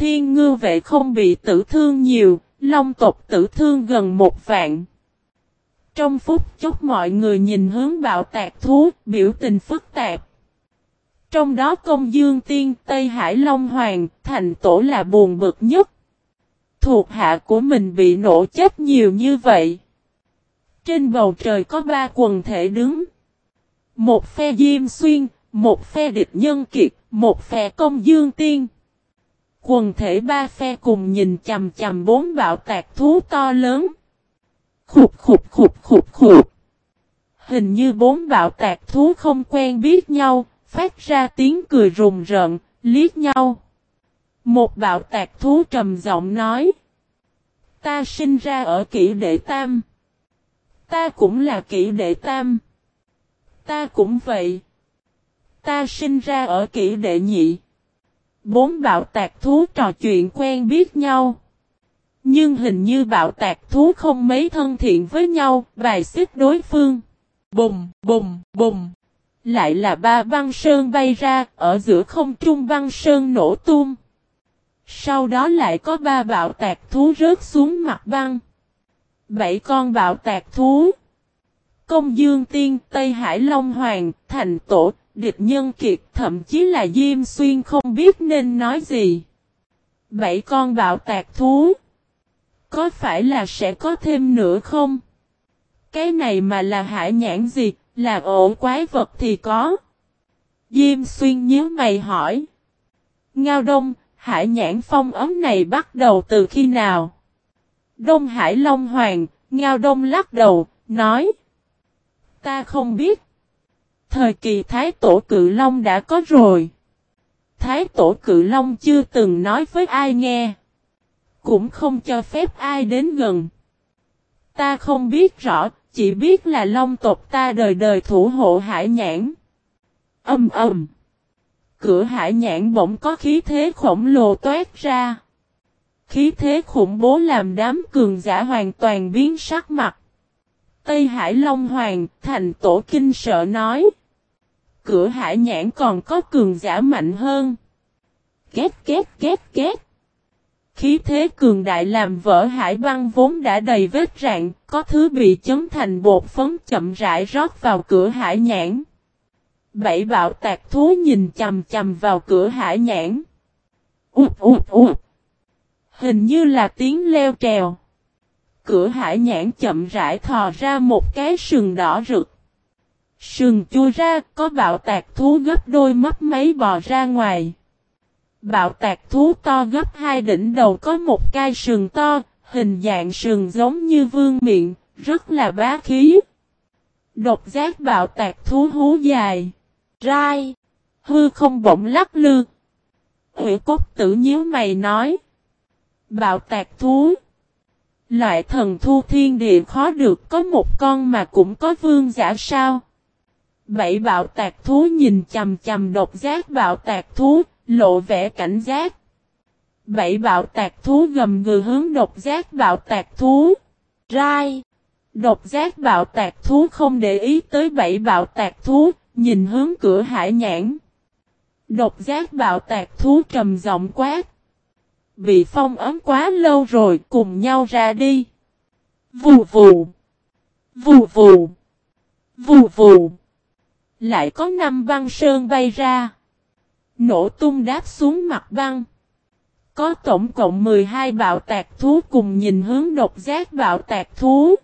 Thiên ngư vệ không bị tử thương nhiều, long tộc tử thương gần một vạn. Trong phút chốc mọi người nhìn hướng bạo tạc thú, biểu tình phức tạp. Trong đó công dương tiên Tây Hải Long Hoàng, thành tổ là buồn bực nhất. Thuộc hạ của mình bị nổ chết nhiều như vậy. Trên bầu trời có ba quần thể đứng. Một phe Diêm Xuyên, một phe địch nhân kiệt, một phe công dương tiên. Quần thể ba phe cùng nhìn chầm chầm bốn bạo tạc thú to lớn. Khục khục khục khục khục. Hình như bốn bạo tạc thú không quen biết nhau, phát ra tiếng cười rùng rợn, liếc nhau. Một bạo tạc thú trầm giọng nói. Ta sinh ra ở kỷ đệ tam. Ta cũng là kỷ đệ tam. Ta cũng vậy. Ta sinh ra ở kỷ đệ nhị. Bốn bạo tạc thú trò chuyện quen biết nhau. Nhưng hình như bạo tạc thú không mấy thân thiện với nhau, bài xích đối phương. bùm bùm bùm Lại là ba băng sơn bay ra, ở giữa không trung băng sơn nổ tung. Sau đó lại có ba bạo tạc thú rớt xuống mặt băng. Bảy con bạo tạc thú. Công Dương Tiên, Tây Hải Long Hoàng, Thành Tổ, địch nhân kiệt, thậm chí là Diêm Xuyên không biết nên nói gì. Bảy con bạo tạc thú. Có phải là sẽ có thêm nữa không? Cái này mà là hải nhãn gì, là ổ quái vật thì có. Diêm Xuyên nhớ mày hỏi. Ngao Đông, hải nhãn phong ấm này bắt đầu từ khi nào? Đông Hải Long Hoàng, Ngao Đông lắc đầu, nói. Ta không biết. Thời kỳ Thái Tổ Cự Long đã có rồi. Thái Tổ Cự Long chưa từng nói với ai nghe. Cũng không cho phép ai đến gần. Ta không biết rõ, chỉ biết là Long tộc ta đời đời thủ hộ hải nhãn. Âm ầm. Cửa hải nhãn bỗng có khí thế khổng lồ toát ra. Khí thế khủng bố làm đám cường giả hoàn toàn biến sắc mặt. Tây Hải Long Hoàng, thành tổ kinh sợ nói. Cửa hải nhãn còn có cường giả mạnh hơn. Két két két két. Khí thế cường đại làm vỡ hải băng vốn đã đầy vết rạn, có thứ bị chấn thành bột phấn chậm rãi rót vào cửa hải nhãn. Bảy bạo tạc thú nhìn chầm chầm vào cửa hải nhãn. Ụt ụt ụt. Hình như là tiếng leo trèo. Cửa hải nhãn chậm rãi thò ra một cái sừng đỏ rực. Sừng chui ra, có bạo tạc thú gấp đôi mắt mấy bò ra ngoài. Bạo tạc thú to gấp hai đỉnh đầu có một cai sừng to, hình dạng sừng giống như vương miệng, rất là bá khí. Độc giác bạo tạc thú hú dài. Rai. Hư không bỗng lắc lư. Hủy cốt tử nhíu mày nói. Bạo tạc thú. Loại thần thu thiên địa khó được có một con mà cũng có vương giả sao. Bảy bạo tạc thú nhìn chầm chầm độc giác bạo tạc thú, lộ vẻ cảnh giác. Bảy bạo tạc thú gầm gừ hướng độc giác bạo tạc thú. Rai. Độc giác bạo tạc thú không để ý tới bảy bạo tạc thú, nhìn hướng cửa hải nhãn. Độc giác bạo tạc thú trầm giọng quát. Bị phong ấm quá lâu rồi, cùng nhau ra đi. Vù vù. Vù vù. Vù vù. Lại có năm băng sơn bay ra. Nổ tung đáp xuống mặt băng. Có tổng cộng 12 bạo tạc thú cùng nhìn hướng độc giác bạo tạc thú.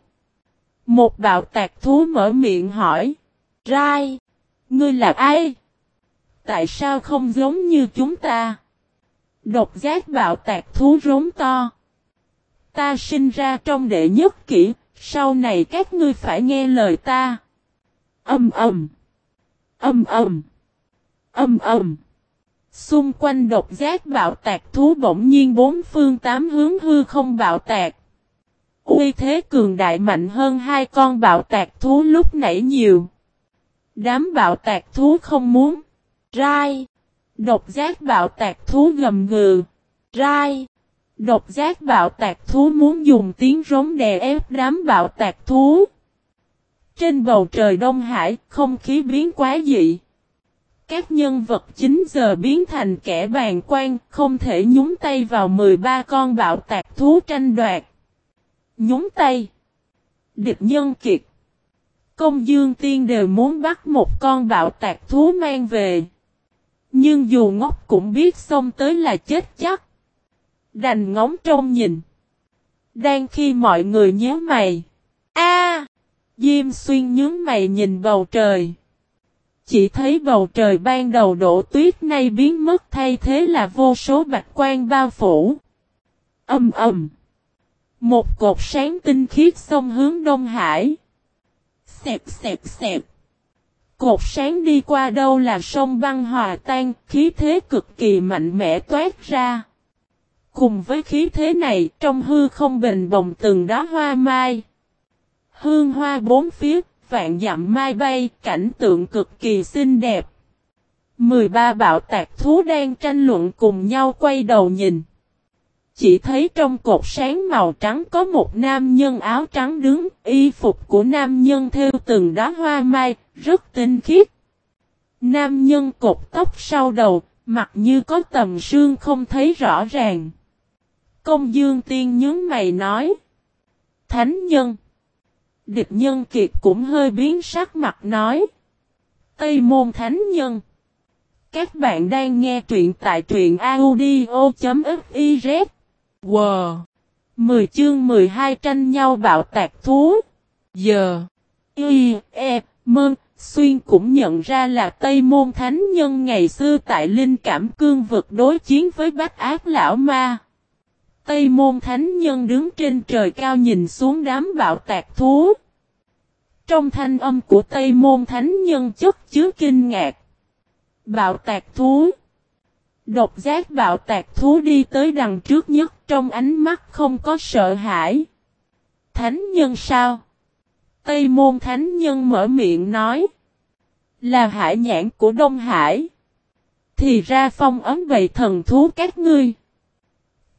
Một bạo tạc thú mở miệng hỏi. Rai. Ngươi là ai? Tại sao không giống như chúng ta? Độc giác bạo tạc thú rống to. Ta sinh ra trong đệ nhất kỷ, sau này các ngươi phải nghe lời ta. Âm ầm. Âm ầm. Âm ầm. Xung quanh độc giác bạo tạc thú bỗng nhiên bốn phương tám hướng hư không bạo tạc. Uy thế cường đại mạnh hơn hai con bạo tạc thú lúc nãy nhiều. Đám bạo tạc thú không muốn. Rai. Độc giác bạo tạc thú gầm gừ. Rai. Độc giác bạo tạc thú muốn dùng tiếng rống đè ép đám bạo tạc thú. Trên bầu trời Đông Hải, không khí biến quá dị. Các nhân vật chính giờ biến thành kẻ bàn quan, không thể nhúng tay vào 13 con bạo tạc thú tranh đoạt. Nhúng tay. Địch nhân kiệt. Công dương tiên đều muốn bắt một con bạo tạc thú mang về. Nhưng dù ngốc cũng biết xông tới là chết chắc. Đành ngóng trông nhìn. Đang khi mọi người nhớ mày. Diêm xuyên nhướng mày nhìn bầu trời. Chỉ thấy bầu trời ban đầu đổ tuyết nay biến mất thay thế là vô số bạch quan bao phủ. Âm ầm. Một cột sáng tinh khiết sông hướng Đông Hải. Xẹp xẹp xẹp. Cột sáng đi qua đâu là sông băng hòa tan, khí thế cực kỳ mạnh mẽ toát ra. Cùng với khí thế này, trong hư không bình bồng từng đó hoa mai. Hương hoa bốn phía, vạn dặm mai bay, cảnh tượng cực kỳ xinh đẹp. 13 bạo tạc thú đang tranh luận cùng nhau quay đầu nhìn. Chỉ thấy trong cột sáng màu trắng có một nam nhân áo trắng đứng, y phục của nam nhân theo từng đóa hoa mai, rất tinh khiết. Nam nhân cột tóc sau đầu, mặt như có tầm sương không thấy rõ ràng. Công dương tiên nhướng mày nói. Thánh nhân. Địch nhân kiệt cũng hơi biến sắc mặt nói. Tây môn thánh nhân. Các bạn đang nghe truyện tại truyện audio.fiz. Wow! 10 chương 12 tranh nhau bạo tạc thú. Giờ. Y, E, Mơn, Xuyên cũng nhận ra là Tây Môn Thánh Nhân ngày xưa tại Linh Cảm Cương vực đối chiến với Bách Ác Lão Ma. Tây Môn Thánh Nhân đứng trên trời cao nhìn xuống đám bạo tạc thú. Trong thanh âm của Tây Môn Thánh Nhân chất chứa kinh ngạc. Bạo tạc thú. Độc giác bạo tạc thú đi tới đằng trước nhất trong ánh mắt không có sợ hãi. Thánh nhân sao? Tây môn thánh nhân mở miệng nói. Là hải nhãn của Đông Hải. Thì ra phong ấm bầy thần thú các ngươi.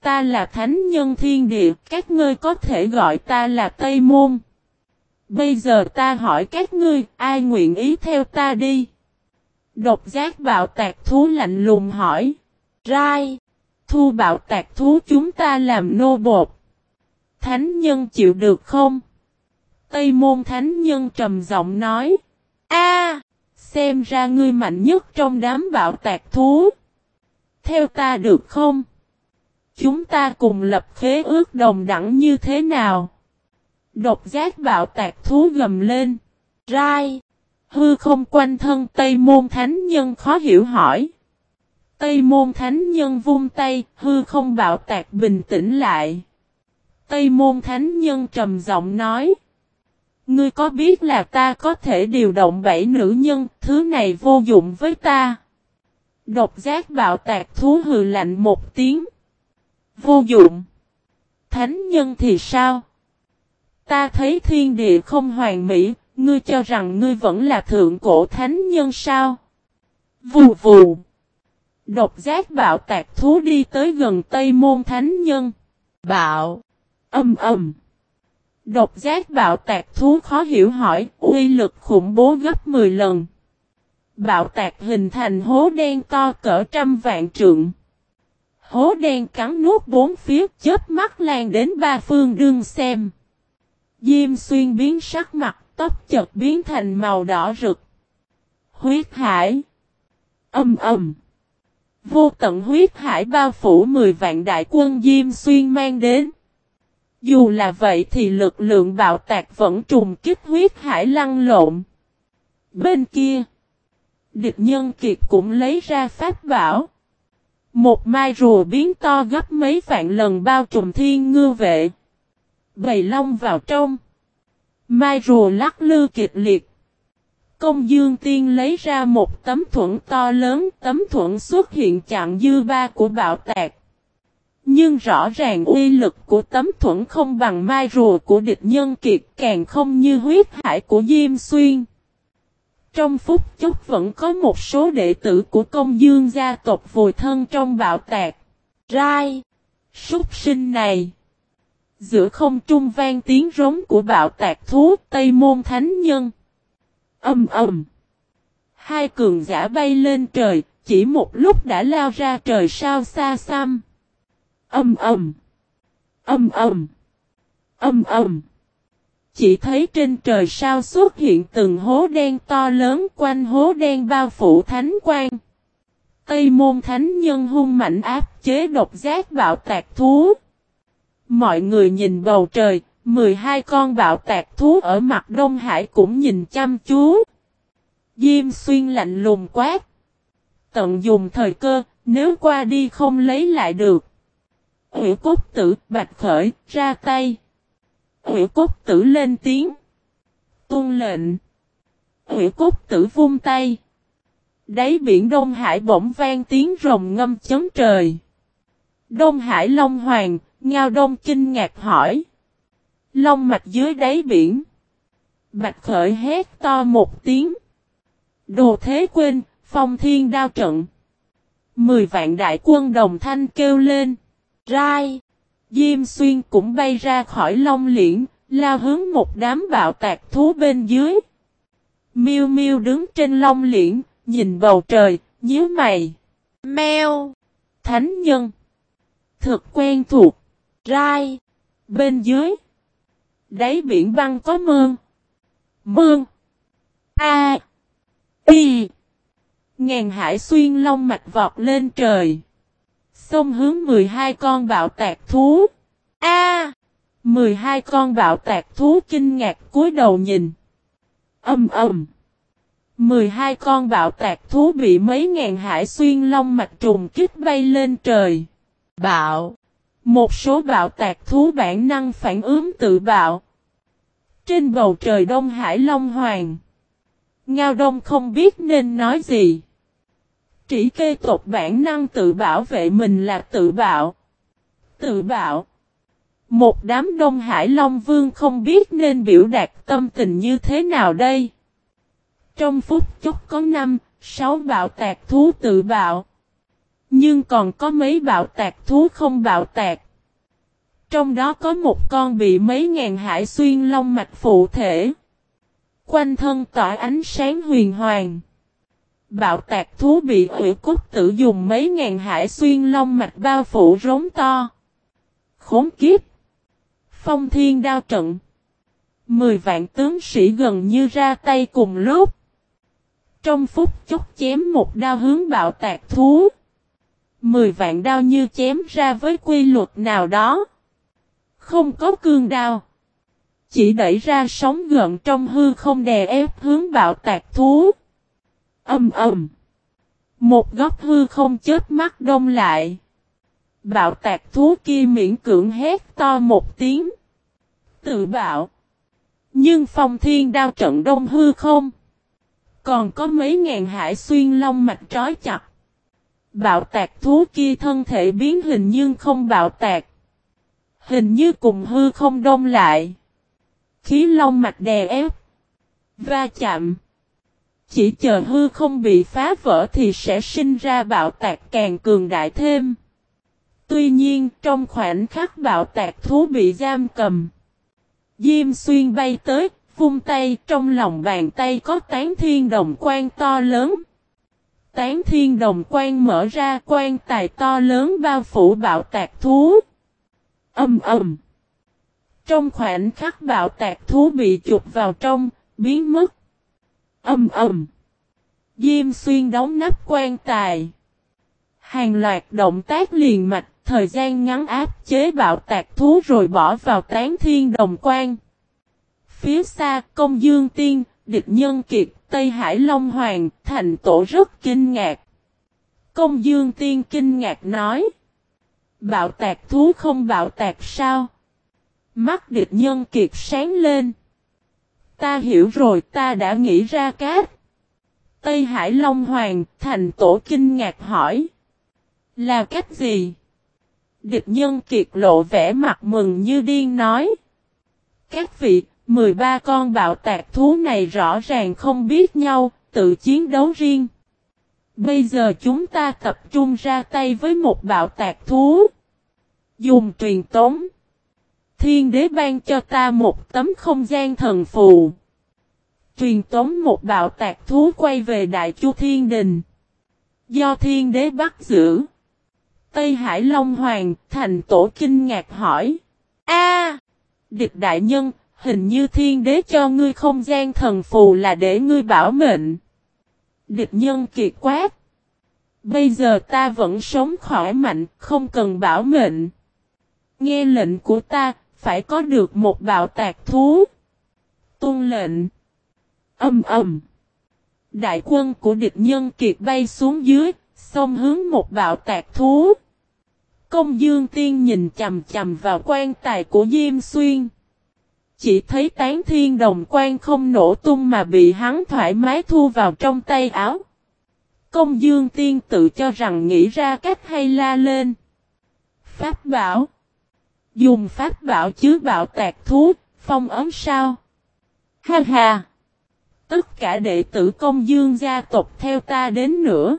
Ta là thánh nhân thiên địa, các ngươi có thể gọi ta là Tây Môn. Bây giờ ta hỏi các ngươi, ai nguyện ý theo ta đi? Độc giác bạo tạc thú lạnh lùng hỏi. Rai, thu bạo tạc thú chúng ta làm nô bột. Thánh nhân chịu được không? Tây môn thánh nhân trầm giọng nói. A, xem ra ngươi mạnh nhất trong đám bạo tạc thú. Theo ta được không? Chúng ta cùng lập khế ước đồng đẳng như thế nào? Độc giác bạo tạc thú gầm lên. Rai. Hư không quanh thân Tây Môn Thánh Nhân khó hiểu hỏi. Tây Môn Thánh Nhân vung tay, hư không bạo tạc bình tĩnh lại. Tây Môn Thánh Nhân trầm giọng nói. Ngươi có biết là ta có thể điều động bảy nữ nhân, thứ này vô dụng với ta. Độc giác bạo tạc thú hừ lạnh một tiếng. Vô dụng. Thánh nhân thì sao? Ta thấy thiên địa không hoàn mỹ, ngươi cho rằng ngươi vẫn là thượng cổ thánh nhân sao? Vù vù. Độc giác bạo tạc thú đi tới gần Tây Môn Thánh Nhân. Bạo. Âm ầm. Độc giác bạo tạc thú khó hiểu hỏi, uy lực khủng bố gấp 10 lần. Bạo tạc hình thành hố đen to cỡ trăm vạn trượng. Hố đen cắn nuốt bốn phía chớp mắt lan đến ba phương đương xem. Diêm xuyên biến sắc mặt, tóc chợt biến thành màu đỏ rực. Huyết hải. Âm ầm. Vô tận huyết hải bao phủ 10 vạn đại quân Diêm Xuyên mang đến. Dù là vậy thì lực lượng bạo tạc vẫn trùng kích huyết hải lăn lộn. Bên kia, địch nhân kiệt cũng lấy ra pháp bảo. Một mai rùa biến to gấp mấy vạn lần bao trùm thiên ngư vệ. Bầy long vào trong. Mai rùa lắc lư kịch liệt. Công dương tiên lấy ra một tấm thuẫn to lớn, tấm thuẫn xuất hiện chặn dư ba của bạo tạc. Nhưng rõ ràng uy lực của tấm thuẫn không bằng mai rùa của địch nhân kiệt càng không như huyết hải của Diêm Xuyên. Trong phút chốc vẫn có một số đệ tử của công dương gia tộc vùi thân trong bạo tạc. Rai! Súc sinh này! Giữa không trung vang tiếng rống của bạo tạc thú Tây Môn Thánh Nhân. Âm ầm! Hai cường giả bay lên trời, chỉ một lúc đã lao ra trời sao xa xăm. Âm ầm. Âm ầm. Âm ầm. Chỉ thấy trên trời sao xuất hiện từng hố đen to lớn quanh hố đen bao phủ thánh quan. Tây môn thánh nhân hung mạnh áp chế độc giác bạo tạc thú. Mọi người nhìn bầu trời, 12 con bạo tạc thú ở mặt Đông Hải cũng nhìn chăm chú. Diêm xuyên lạnh lùng quát. Tận dùng thời cơ, nếu qua đi không lấy lại được. Hữu cốt tử, bạch khởi, ra tay. Hủy cốt tử lên tiếng. Tuân lệnh. Hủy cốt tử vung tay. Đáy biển Đông Hải bỗng vang tiếng rồng ngâm chấn trời. Đông Hải Long Hoàng, Ngao Đông kinh ngạc hỏi. Long mạch dưới đáy biển. Bạch khởi hét to một tiếng. Đồ thế quên, phong thiên đao trận. Mười vạn đại quân đồng thanh kêu lên. Rai. Diêm xuyên cũng bay ra khỏi long liễn, lao hướng một đám bạo tạc thú bên dưới. Miêu miêu đứng trên long liễn, nhìn bầu trời, nhíu mày. Mèo. Thánh nhân. Thực quen thuộc. Rai. Bên dưới. Đáy biển băng có mương. Mương. A. Y. Ngàn hải xuyên long mạch vọt lên trời. Xông hướng 12 con bạo tạc thú. A. À, 12 con bạo tạc thú kinh ngạc cúi đầu nhìn. Âm ầm. 12 con bạo tạc thú bị mấy ngàn hải xuyên long mạch trùng kích bay lên trời. Bạo. Một số bạo tạc thú bản năng phản ứng tự bạo. Trên bầu trời Đông Hải Long Hoàng. Ngao Đông không biết nên nói gì. Chỉ kê tộc bản năng tự bảo vệ mình là tự bạo. Tự bạo. Một đám Đông Hải Long Vương không biết nên biểu đạt tâm tình như thế nào đây. Trong phút chốc có năm, sáu bạo tạc thú tự bạo. Nhưng còn có mấy bạo tạc thú không bạo tạc. Trong đó có một con bị mấy ngàn hải xuyên long mạch phụ thể. Quanh thân tỏa ánh sáng huyền hoàng. Bạo tạc thú bị hủy cốt tử dùng mấy ngàn hải xuyên long mạch bao phủ rống to. Khốn kiếp. Phong thiên đao trận. Mười vạn tướng sĩ gần như ra tay cùng lúc. Trong phút chốc chém một đao hướng bạo tạc thú. Mười vạn đao như chém ra với quy luật nào đó. Không có cương đao. Chỉ đẩy ra sóng gợn trong hư không đè ép hướng bạo tạc thú. Âm ầm. Một góc hư không chết mắt đông lại. Bạo tạc thú kia miễn cưỡng hét to một tiếng. Tự bạo. Nhưng phong thiên đao trận đông hư không. Còn có mấy ngàn hải xuyên long mạch trói chặt. Bạo tạc thú kia thân thể biến hình nhưng không bạo tạc. Hình như cùng hư không đông lại. Khí long mạch đè ép. Va chạm. Chỉ chờ hư không bị phá vỡ thì sẽ sinh ra bạo tạc càng cường đại thêm. Tuy nhiên trong khoảnh khắc bạo tạc thú bị giam cầm. Diêm xuyên bay tới, vung tay trong lòng bàn tay có tán thiên đồng quan to lớn. Tán thiên đồng quan mở ra quan tài to lớn bao phủ bạo tạc thú. Âm ầm. Trong khoảnh khắc bạo tạc thú bị chụp vào trong, biến mất. Âm ầm. Diêm xuyên đóng nắp quan tài. Hàng loạt động tác liền mạch, thời gian ngắn áp chế bạo tạc thú rồi bỏ vào tán thiên đồng quan. Phía xa, công dương tiên, địch nhân kiệt, Tây Hải Long Hoàng, thành tổ rất kinh ngạc. Công dương tiên kinh ngạc nói. Bạo tạc thú không bạo tạc sao? Mắt địch nhân kiệt sáng lên. Ta hiểu rồi ta đã nghĩ ra cát. Tây Hải Long Hoàng, thành tổ kinh ngạc hỏi. Là cách gì? Địch nhân kiệt lộ vẻ mặt mừng như điên nói. Các vị, 13 con bạo tạc thú này rõ ràng không biết nhau, tự chiến đấu riêng. Bây giờ chúng ta tập trung ra tay với một bạo tạc thú. Dùng truyền tống. Thiên đế ban cho ta một tấm không gian thần phù. truyền tống một bạo tạc thú quay về Đại Chu Thiên Đình. Do thiên đế bắt giữ. Tây Hải Long Hoàng, thành tổ kinh ngạc hỏi. A, Địch đại nhân, hình như thiên đế cho ngươi không gian thần phù là để ngươi bảo mệnh. Địch nhân kiệt quát. Bây giờ ta vẫn sống khỏe mạnh, không cần bảo mệnh. Nghe lệnh của ta, phải có được một bạo tạc thú. Tôn lệnh. Âm ầm. Đại quân của địch nhân kiệt bay xuống dưới, xông hướng một bạo tạc thú. Công dương tiên nhìn chầm chầm vào quan tài của Diêm Xuyên. Chỉ thấy tán thiên đồng quan không nổ tung mà bị hắn thoải mái thu vào trong tay áo. Công dương tiên tự cho rằng nghĩ ra cách hay la lên. Pháp bảo. Dùng pháp bảo chứ bạo tạc thú, phong ấm sao? Ha ha! Tất cả đệ tử công dương gia tộc theo ta đến nữa.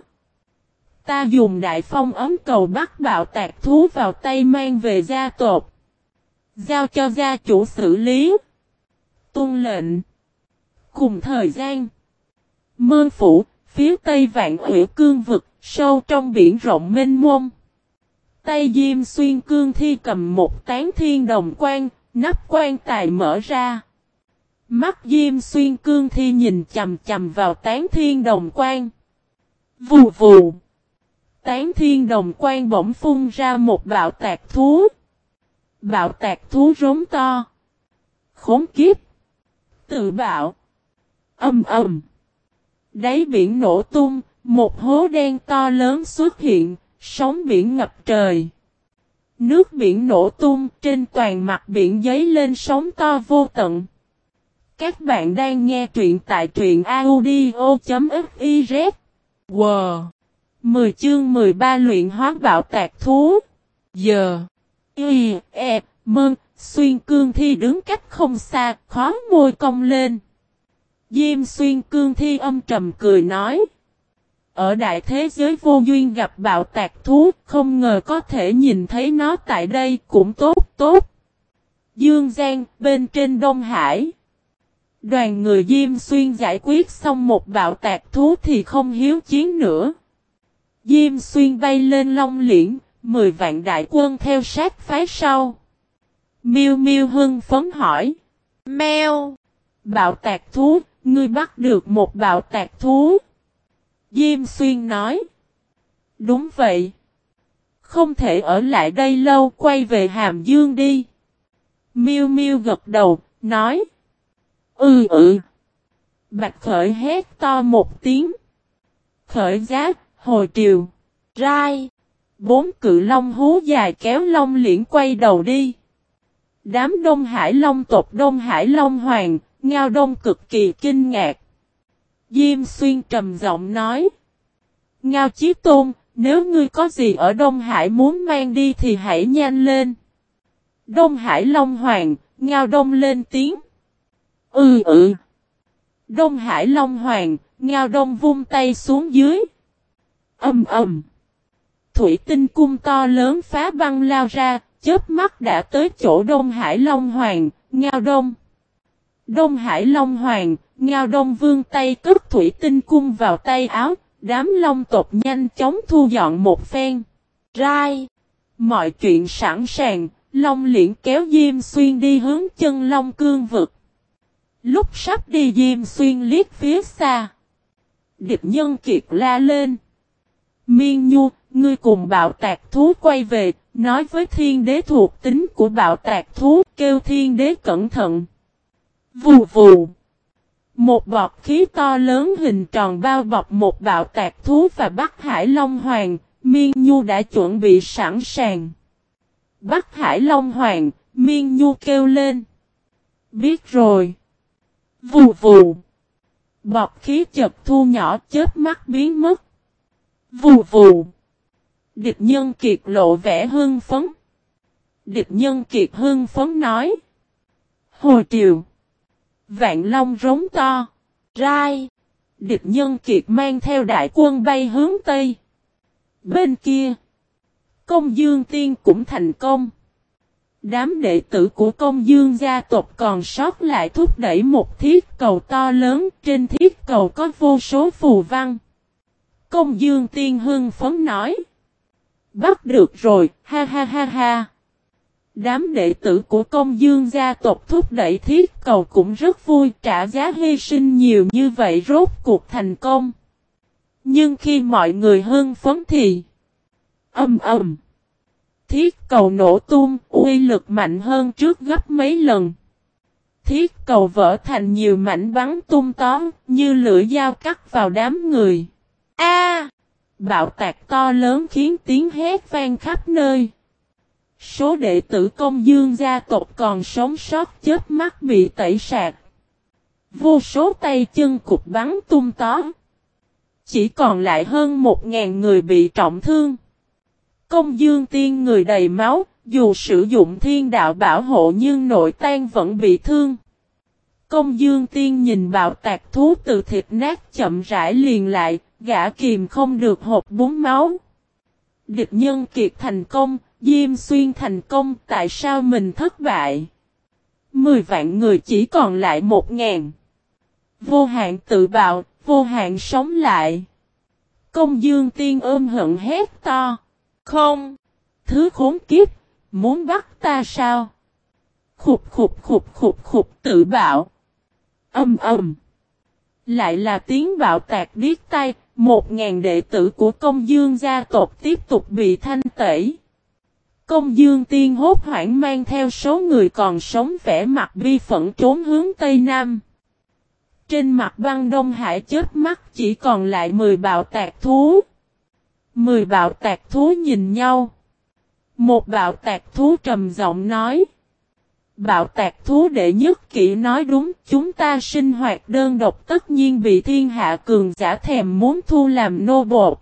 Ta dùng đại phong ấm cầu bắt bạo tạc thú vào tay mang về gia tộc. Giao cho gia chủ xử lý. Tôn lệnh. Cùng thời gian. Mơn phủ, phía tây vạn ủy cương vực, sâu trong biển rộng mênh mông. Tay Diêm Xuyên Cương Thi cầm một tán thiên đồng quan, nắp quan tài mở ra. Mắt Diêm Xuyên Cương Thi nhìn chầm chầm vào tán thiên đồng quan. Vù vù. Tán thiên đồng quan bỗng phun ra một bạo tạc thú. Bạo tạc thú rống to. Khốn kiếp. Tự bạo. Âm ầm. Đáy biển nổ tung, một hố đen to lớn xuất hiện, sóng biển ngập trời. Nước biển nổ tung trên toàn mặt biển giấy lên sóng to vô tận. Các bạn đang nghe truyện tại truyện audio.fiz. Wow! 10 chương 13 luyện hóa bạo tạc thú. Giờ. Y, E, Mơn, Xuyên Cương Thi đứng cách không xa, khó môi cong lên. Diêm Xuyên Cương Thi âm trầm cười nói. Ở đại thế giới vô duyên gặp bạo tạc thú, không ngờ có thể nhìn thấy nó tại đây cũng tốt tốt. Dương Giang, bên trên Đông Hải. Đoàn người Diêm Xuyên giải quyết xong một bạo tạc thú thì không hiếu chiến nữa. Diêm Xuyên bay lên Long Liễn, mười vạn đại quân theo sát phái sau. Miêu Miêu hưng phấn hỏi. Mèo! Bạo tạc thú, ngươi bắt được một bạo tạc thú. Diêm Xuyên nói. Đúng vậy. Không thể ở lại đây lâu quay về Hàm Dương đi. Miêu Miêu gật đầu, nói. Ừ ừ. Bạch khởi hét to một tiếng. Khởi giáp, hồi triều, rai. Bốn cự long hú dài kéo long liễn quay đầu đi. Đám Đông Hải Long tộc Đông Hải Long Hoàng, Ngao Đông cực kỳ kinh ngạc. Diêm Xuyên trầm giọng nói. Ngao Chí Tôn, nếu ngươi có gì ở Đông Hải muốn mang đi thì hãy nhanh lên. Đông Hải Long Hoàng, Ngao Đông lên tiếng. Ừ ừ. Đông Hải Long Hoàng, Ngao Đông vung tay xuống dưới. Âm ầm. Thủy tinh cung to lớn phá băng lao ra, chớp mắt đã tới chỗ Đông Hải Long Hoàng, Ngao Đông. Đông Hải Long Hoàng, Ngao Đông vương tay cất thủy tinh cung vào tay áo, đám long tộc nhanh chóng thu dọn một phen. Rai! Mọi chuyện sẵn sàng, Long liễn kéo Diêm Xuyên đi hướng chân Long cương vực. Lúc sắp đi Diêm Xuyên liếc phía xa. Địch nhân kiệt la lên. Miên Nhu, ngươi cùng bạo tạc thú quay về, nói với thiên đế thuộc tính của bạo tạc thú, kêu thiên đế cẩn thận. Vù vù. Một bọt khí to lớn hình tròn bao bọc một bạo tạc thú và Bắc Hải Long Hoàng, Miên Nhu đã chuẩn bị sẵn sàng. Bắc Hải Long Hoàng, Miên Nhu kêu lên. Biết rồi. Vù vù. Bọt khí chật thu nhỏ chết mắt biến mất. Vù vù. Địch nhân kiệt lộ vẻ hưng phấn. Địch nhân kiệt hưng phấn nói. Hồi triều. Vạn Long rống to. Rai. Địch nhân kiệt mang theo đại quân bay hướng Tây. Bên kia. Công Dương Tiên cũng thành công. Đám đệ tử của công dương gia tộc còn sót lại thúc đẩy một thiết cầu to lớn, trên thiết cầu có vô số phù văn. Công dương tiên hưng phấn nói. Bắt được rồi, ha ha ha ha. Đám đệ tử của công dương gia tộc thúc đẩy thiết cầu cũng rất vui trả giá hy sinh nhiều như vậy rốt cuộc thành công. Nhưng khi mọi người hưng phấn thì âm ầm. Thiết cầu nổ tung, uy lực mạnh hơn trước gấp mấy lần. Thiết cầu vỡ thành nhiều mảnh bắn tung tóm, như lửa dao cắt vào đám người. A! bạo tạc to lớn khiến tiếng hét vang khắp nơi. Số đệ tử công dương gia tộc còn sống sót chết mắt bị tẩy sạc. Vô số tay chân cục bắn tung tó. Chỉ còn lại hơn một ngàn người bị trọng thương. Công dương tiên người đầy máu, dù sử dụng thiên đạo bảo hộ nhưng nội tan vẫn bị thương. Công dương tiên nhìn bạo tạc thú từ thịt nát chậm rãi liền lại, gã kìm không được hộp bún máu. Địch nhân kiệt thành công, Diêm Xuyên thành công, tại sao mình thất bại? Mười vạn người chỉ còn lại một ngàn. Vô hạn tự bạo, vô hạn sống lại. Công dương tiên ôm hận hét to. Không! Thứ khốn kiếp! Muốn bắt ta sao? Khục khục khục khục khục tự bạo. Âm âm. Lại là tiếng bạo tạc điếc tay, một ngàn đệ tử của công dương gia tộc tiếp tục bị thanh tẩy. Công dương tiên hốt hoảng mang theo số người còn sống vẻ mặt bi phẫn trốn hướng Tây Nam. Trên mặt băng Đông Hải chết mắt chỉ còn lại 10 bạo tạc thú. 10 bạo tạc thú nhìn nhau. Một bạo tạc thú trầm giọng nói. Bạo tạc thú đệ nhất kỹ nói đúng, chúng ta sinh hoạt đơn độc tất nhiên bị thiên hạ cường giả thèm muốn thu làm nô bột.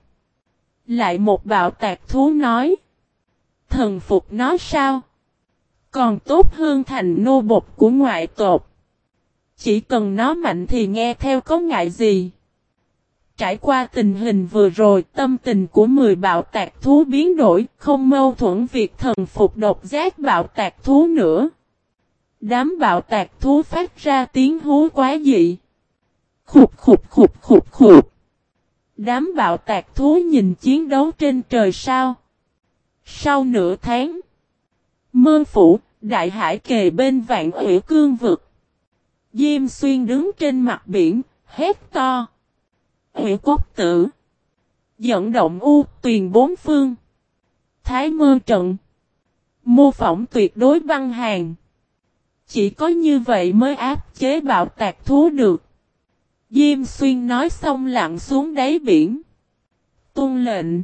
Lại một bạo tạc thú nói. Thần phục nó sao? Còn tốt hơn thành nô bộc của ngoại tộc. Chỉ cần nó mạnh thì nghe theo có ngại gì. Trải qua tình hình vừa rồi, tâm tình của 10 bạo tạc thú biến đổi, không mâu thuẫn việc thần phục độc giác bạo tạc thú nữa. Đám bạo tạc thú phát ra tiếng hú quá dị. Khục khục khục khục khục. Đám bạo tạc thú nhìn chiến đấu trên trời sao. Sau nửa tháng, mơ phủ, đại hải kề bên vạn ủy cương vực. Diêm xuyên đứng trên mặt biển, hét to. Ủy quốc tử. Dẫn động u tuyền bốn phương. Thái mơ trận. Mô phỏng tuyệt đối băng hàng. Chỉ có như vậy mới áp chế bạo tạc thú được. Diêm xuyên nói xong lặn xuống đáy biển. Tôn lệnh.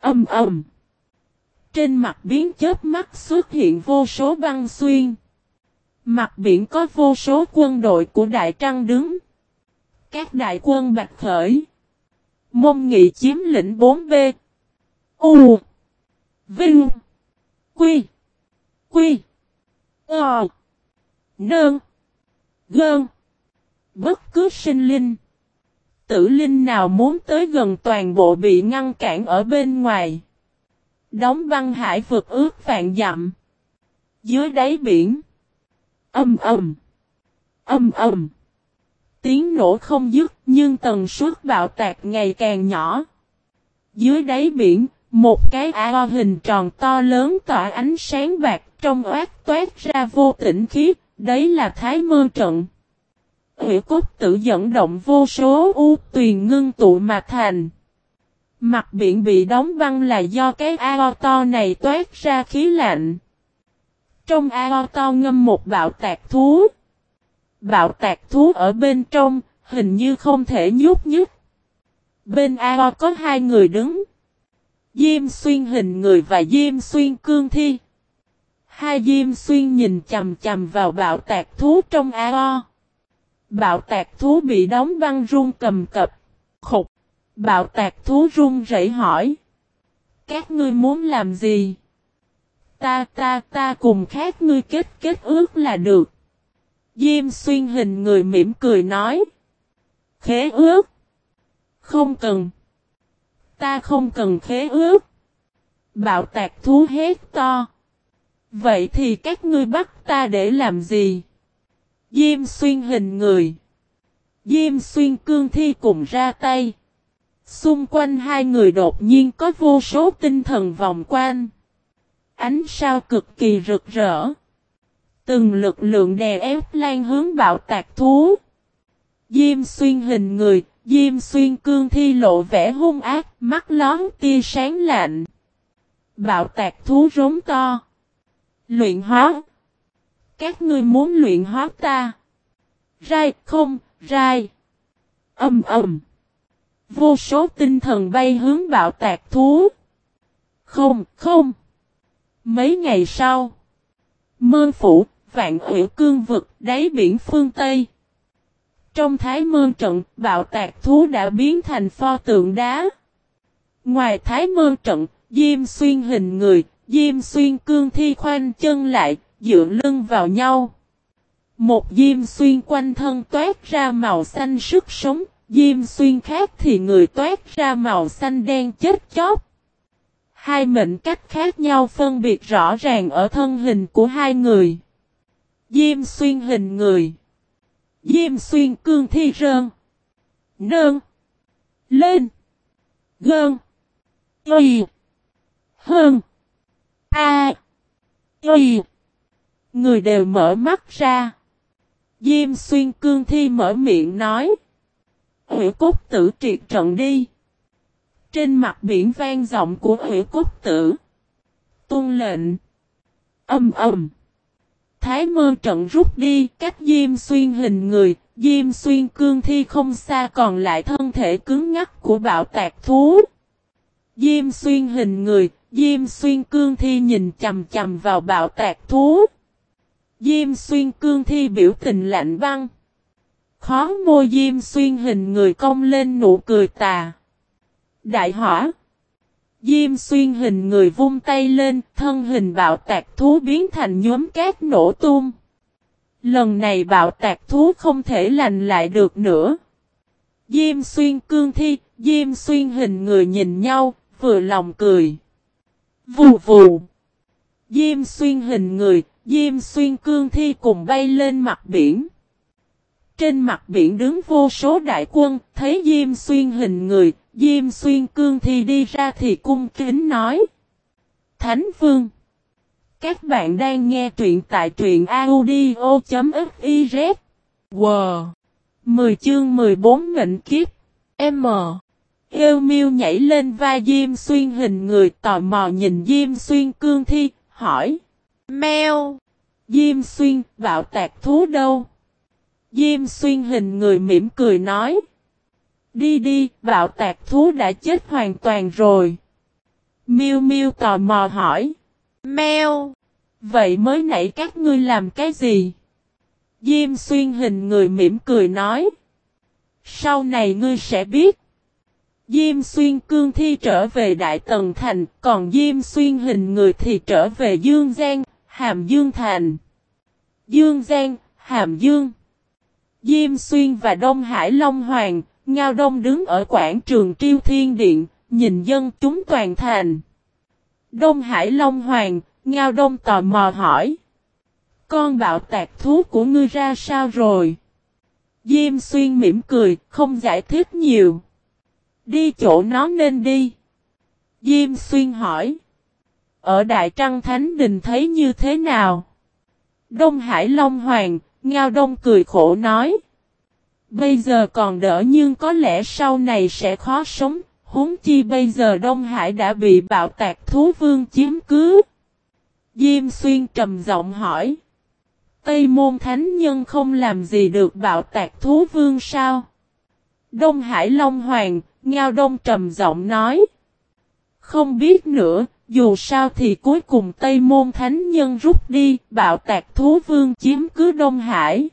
Âm ầm. Trên mặt biến chớp mắt xuất hiện vô số băng xuyên. Mặt biển có vô số quân đội của Đại Trăng đứng. Các đại quân bạch khởi. Mông nghị chiếm lĩnh 4B. U. Vinh. Quy. Quy. Ờ. Nơn. Gơn. Bất cứ sinh linh. Tử linh nào muốn tới gần toàn bộ bị ngăn cản ở bên ngoài. Đóng băng hải vực ướt vạn dặm. Dưới đáy biển. Âm ầm. Âm ầm. Tiếng nổ không dứt nhưng tần suất bạo tạc ngày càng nhỏ. Dưới đáy biển, một cái ao hình tròn to lớn tỏa ánh sáng bạc trong oát toát ra vô tĩnh khiếp, đấy là thái mơ trận. Hữu cốt tự dẫn động vô số u tuyền ngưng tụ mà thành. Mặt biển bị đóng băng là do cái ao to này toát ra khí lạnh. Trong ao to ngâm một bạo tạc thú. Bạo tạc thú ở bên trong, hình như không thể nhúc nhích. Bên ao có hai người đứng. Diêm xuyên hình người và Diêm xuyên cương thi. Hai Diêm xuyên nhìn chầm chầm vào bạo tạc thú trong ao. Bạo tạc thú bị đóng băng run cầm cập. Khục. Bạo tạc thú run rẩy hỏi. Các ngươi muốn làm gì? Ta ta ta cùng khác ngươi kết kết ước là được. Diêm xuyên hình người mỉm cười nói. Khế ước. Không cần. Ta không cần khế ước. Bạo tạc thú hét to. Vậy thì các ngươi bắt ta để làm gì? Diêm xuyên hình người. Diêm xuyên cương thi cùng ra tay. Xung quanh hai người đột nhiên có vô số tinh thần vòng quanh. Ánh sao cực kỳ rực rỡ. Từng lực lượng đè ép lan hướng bạo tạc thú. Diêm xuyên hình người, Diêm xuyên cương thi lộ vẻ hung ác, mắt lón tia sáng lạnh. Bạo tạc thú rống to. Luyện hóa. Các ngươi muốn luyện hóa ta. Rai không, rai. Âm ầm. Vô số tinh thần bay hướng bạo tạc thú. Không, không. Mấy ngày sau. Mơn phủ, vạn ủy cương vực, đáy biển phương Tây. Trong thái mơn trận, bạo tạc thú đã biến thành pho tượng đá. Ngoài thái mơn trận, Diêm xuyên hình người, Diêm xuyên cương thi khoanh chân lại, dựa lưng vào nhau. Một Diêm xuyên quanh thân toát ra màu xanh sức sống, Diêm xuyên khác thì người toát ra màu xanh đen chết chóc. Hai mệnh cách khác nhau phân biệt rõ ràng ở thân hình của hai người. Diêm xuyên hình người. Diêm xuyên cương thi rơn. Nơn. Lên. Gơn. Y. Hơn. A. Y. Người đều mở mắt ra. Diêm xuyên cương thi mở miệng nói. Hủy cốt tử triệt trận đi. Trên mặt biển vang giọng của hủy cốt tử. Tôn lệnh. Âm ầm. Thái mơ trận rút đi, cách Diêm Xuyên hình người, Diêm Xuyên cương thi không xa còn lại thân thể cứng ngắc của bạo tạc thú. Diêm Xuyên hình người, Diêm Xuyên cương thi nhìn chầm chầm vào bạo tạc thú. Diêm Xuyên cương thi biểu tình lạnh băng. Khó môi Diêm Xuyên hình người cong lên nụ cười tà. Đại hỏa. Diêm xuyên hình người vung tay lên, thân hình bạo tạc thú biến thành nhóm cát nổ tung. Lần này bạo tạc thú không thể lành lại được nữa. Diêm xuyên cương thi, diêm xuyên hình người nhìn nhau, vừa lòng cười. Vù vù. Diêm xuyên hình người, diêm xuyên cương thi cùng bay lên mặt biển. Trên mặt biển đứng vô số đại quân, thấy diêm xuyên hình người, Diêm xuyên cương thì đi ra thì cung kính nói. Thánh Vương. Các bạn đang nghe truyện tại truyện audio.fiz. Wow. 10 chương 14 mệnh kiếp. M. Yêu miêu nhảy lên vai Diêm xuyên hình người tò mò nhìn Diêm xuyên cương thi, hỏi. Mèo. Diêm xuyên, bạo tạc thú đâu? Diêm xuyên hình người mỉm cười nói. Đi đi, bạo tạc thú đã chết hoàn toàn rồi. Miu Miu tò mò hỏi. Mèo. Vậy mới nãy các ngươi làm cái gì? Diêm xuyên hình người mỉm cười nói. Sau này ngươi sẽ biết. Diêm xuyên cương thi trở về Đại Tần Thành, còn Diêm xuyên hình người thì trở về Dương Giang, Hàm Dương Thành. Dương Giang, Hàm Dương. Diêm xuyên và Đông Hải Long Hoàng, Ngao Đông đứng ở quảng trường Triêu Thiên Điện, nhìn dân chúng toàn thành. Đông Hải Long Hoàng, Ngao Đông tò mò hỏi. Con bạo tạc thú của ngươi ra sao rồi? Diêm xuyên mỉm cười, không giải thích nhiều. Đi chỗ nó nên đi. Diêm xuyên hỏi. Ở Đại Trăng Thánh Đình thấy như thế nào? Đông Hải Long Hoàng, Ngao Đông cười khổ nói. Bây giờ còn đỡ nhưng có lẽ sau này sẽ khó sống, huống chi bây giờ Đông Hải đã bị bạo tạc thú vương chiếm cứ. Diêm xuyên trầm giọng hỏi. Tây môn thánh nhân không làm gì được bạo tạc thú vương sao? Đông Hải Long Hoàng, Ngao Đông trầm giọng nói. Không biết nữa, dù sao thì cuối cùng Tây môn thánh nhân rút đi, bạo tạc thú vương chiếm cứ Đông Hải.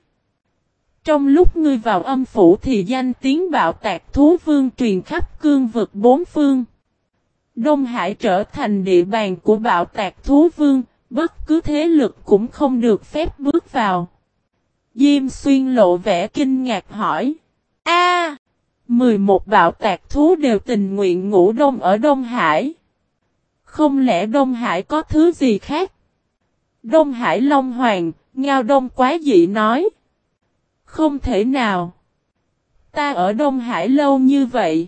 Trong lúc ngươi vào âm phủ thì danh tiếng bạo tạc thú vương truyền khắp cương vực bốn phương. Đông Hải trở thành địa bàn của bạo tạc thú vương, bất cứ thế lực cũng không được phép bước vào. Diêm xuyên lộ vẻ kinh ngạc hỏi. A, 11 bạo tạc thú đều tình nguyện ngủ đông ở Đông Hải. Không lẽ Đông Hải có thứ gì khác? Đông Hải Long Hoàng, Ngao Đông quá dị nói. Không thể nào. Ta ở Đông Hải lâu như vậy.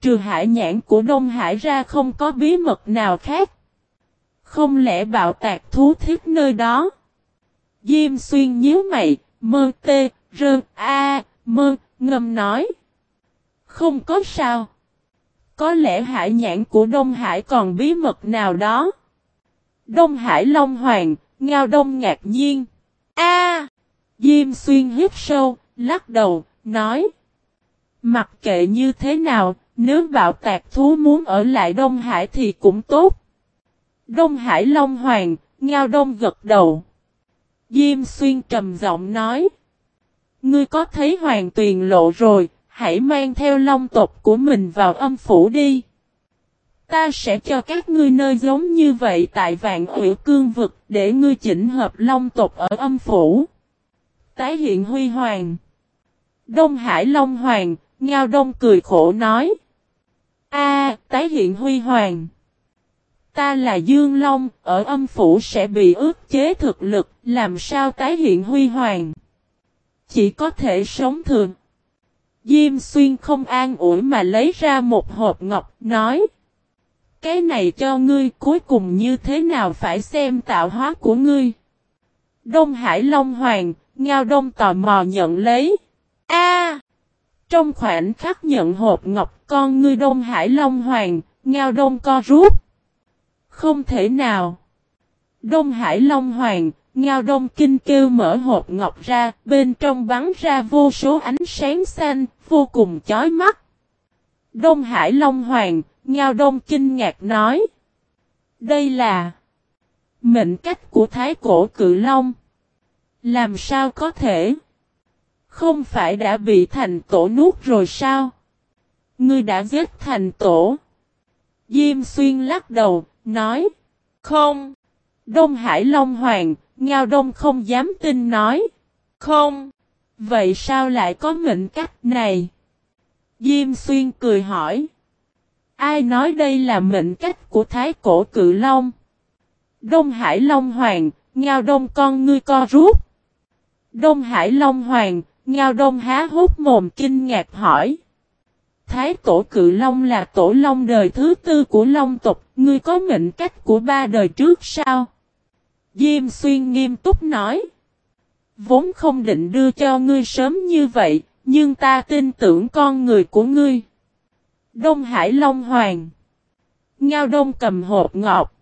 Trừ hải nhãn của Đông Hải ra không có bí mật nào khác. Không lẽ bạo tạc thú thiết nơi đó? Diêm xuyên nhíu mày, mơ tê, rơ, a, mơ, ngâm nói. Không có sao. Có lẽ hải nhãn của Đông Hải còn bí mật nào đó. Đông Hải Long Hoàng, Ngao Đông ngạc nhiên. A! Diêm xuyên hít sâu, lắc đầu, nói. Mặc kệ như thế nào, nếu bạo tạc thú muốn ở lại Đông Hải thì cũng tốt. Đông Hải Long Hoàng, Ngao Đông gật đầu. Diêm xuyên trầm giọng nói. Ngươi có thấy hoàng tuyền lộ rồi, hãy mang theo long tộc của mình vào âm phủ đi. Ta sẽ cho các ngươi nơi giống như vậy tại vạn ủy cương vực để ngươi chỉnh hợp long tộc ở âm phủ. Tái hiện huy hoàng. Đông Hải Long Hoàng, Ngao Đông cười khổ nói. A, tái hiện huy hoàng. Ta là Dương Long, ở âm phủ sẽ bị ước chế thực lực, làm sao tái hiện huy hoàng. Chỉ có thể sống thường. Diêm xuyên không an ủi mà lấy ra một hộp ngọc, nói. Cái này cho ngươi cuối cùng như thế nào phải xem tạo hóa của ngươi. Đông Hải Long Hoàng, Ngao Đông tò mò nhận lấy. A! trong khoảnh khắc nhận hộp ngọc con ngươi Đông Hải Long Hoàng, Ngao Đông co rút. Không thể nào. Đông Hải Long Hoàng, Ngao Đông Kinh kêu mở hộp ngọc ra, bên trong bắn ra vô số ánh sáng xanh, vô cùng chói mắt. Đông Hải Long Hoàng, Ngao Đông kinh ngạc nói. Đây là mệnh cách của Thái Cổ Cự Long. Làm sao có thể? Không phải đã bị thành tổ nuốt rồi sao? Ngươi đã giết thành tổ. Diêm xuyên lắc đầu, nói. Không. Đông Hải Long Hoàng, Ngao Đông không dám tin nói. Không. Vậy sao lại có mệnh cách này? Diêm xuyên cười hỏi. Ai nói đây là mệnh cách của Thái Cổ Cự Long? Đông Hải Long Hoàng, Ngao Đông con ngươi co rút. Đông Hải Long Hoàng, Ngao Đông há hút mồm kinh ngạc hỏi. Thái tổ cự long là tổ long đời thứ tư của long tộc, ngươi có mệnh cách của ba đời trước sao? Diêm xuyên nghiêm túc nói. Vốn không định đưa cho ngươi sớm như vậy, nhưng ta tin tưởng con người của ngươi. Đông Hải Long Hoàng Ngao Đông cầm hộp ngọt.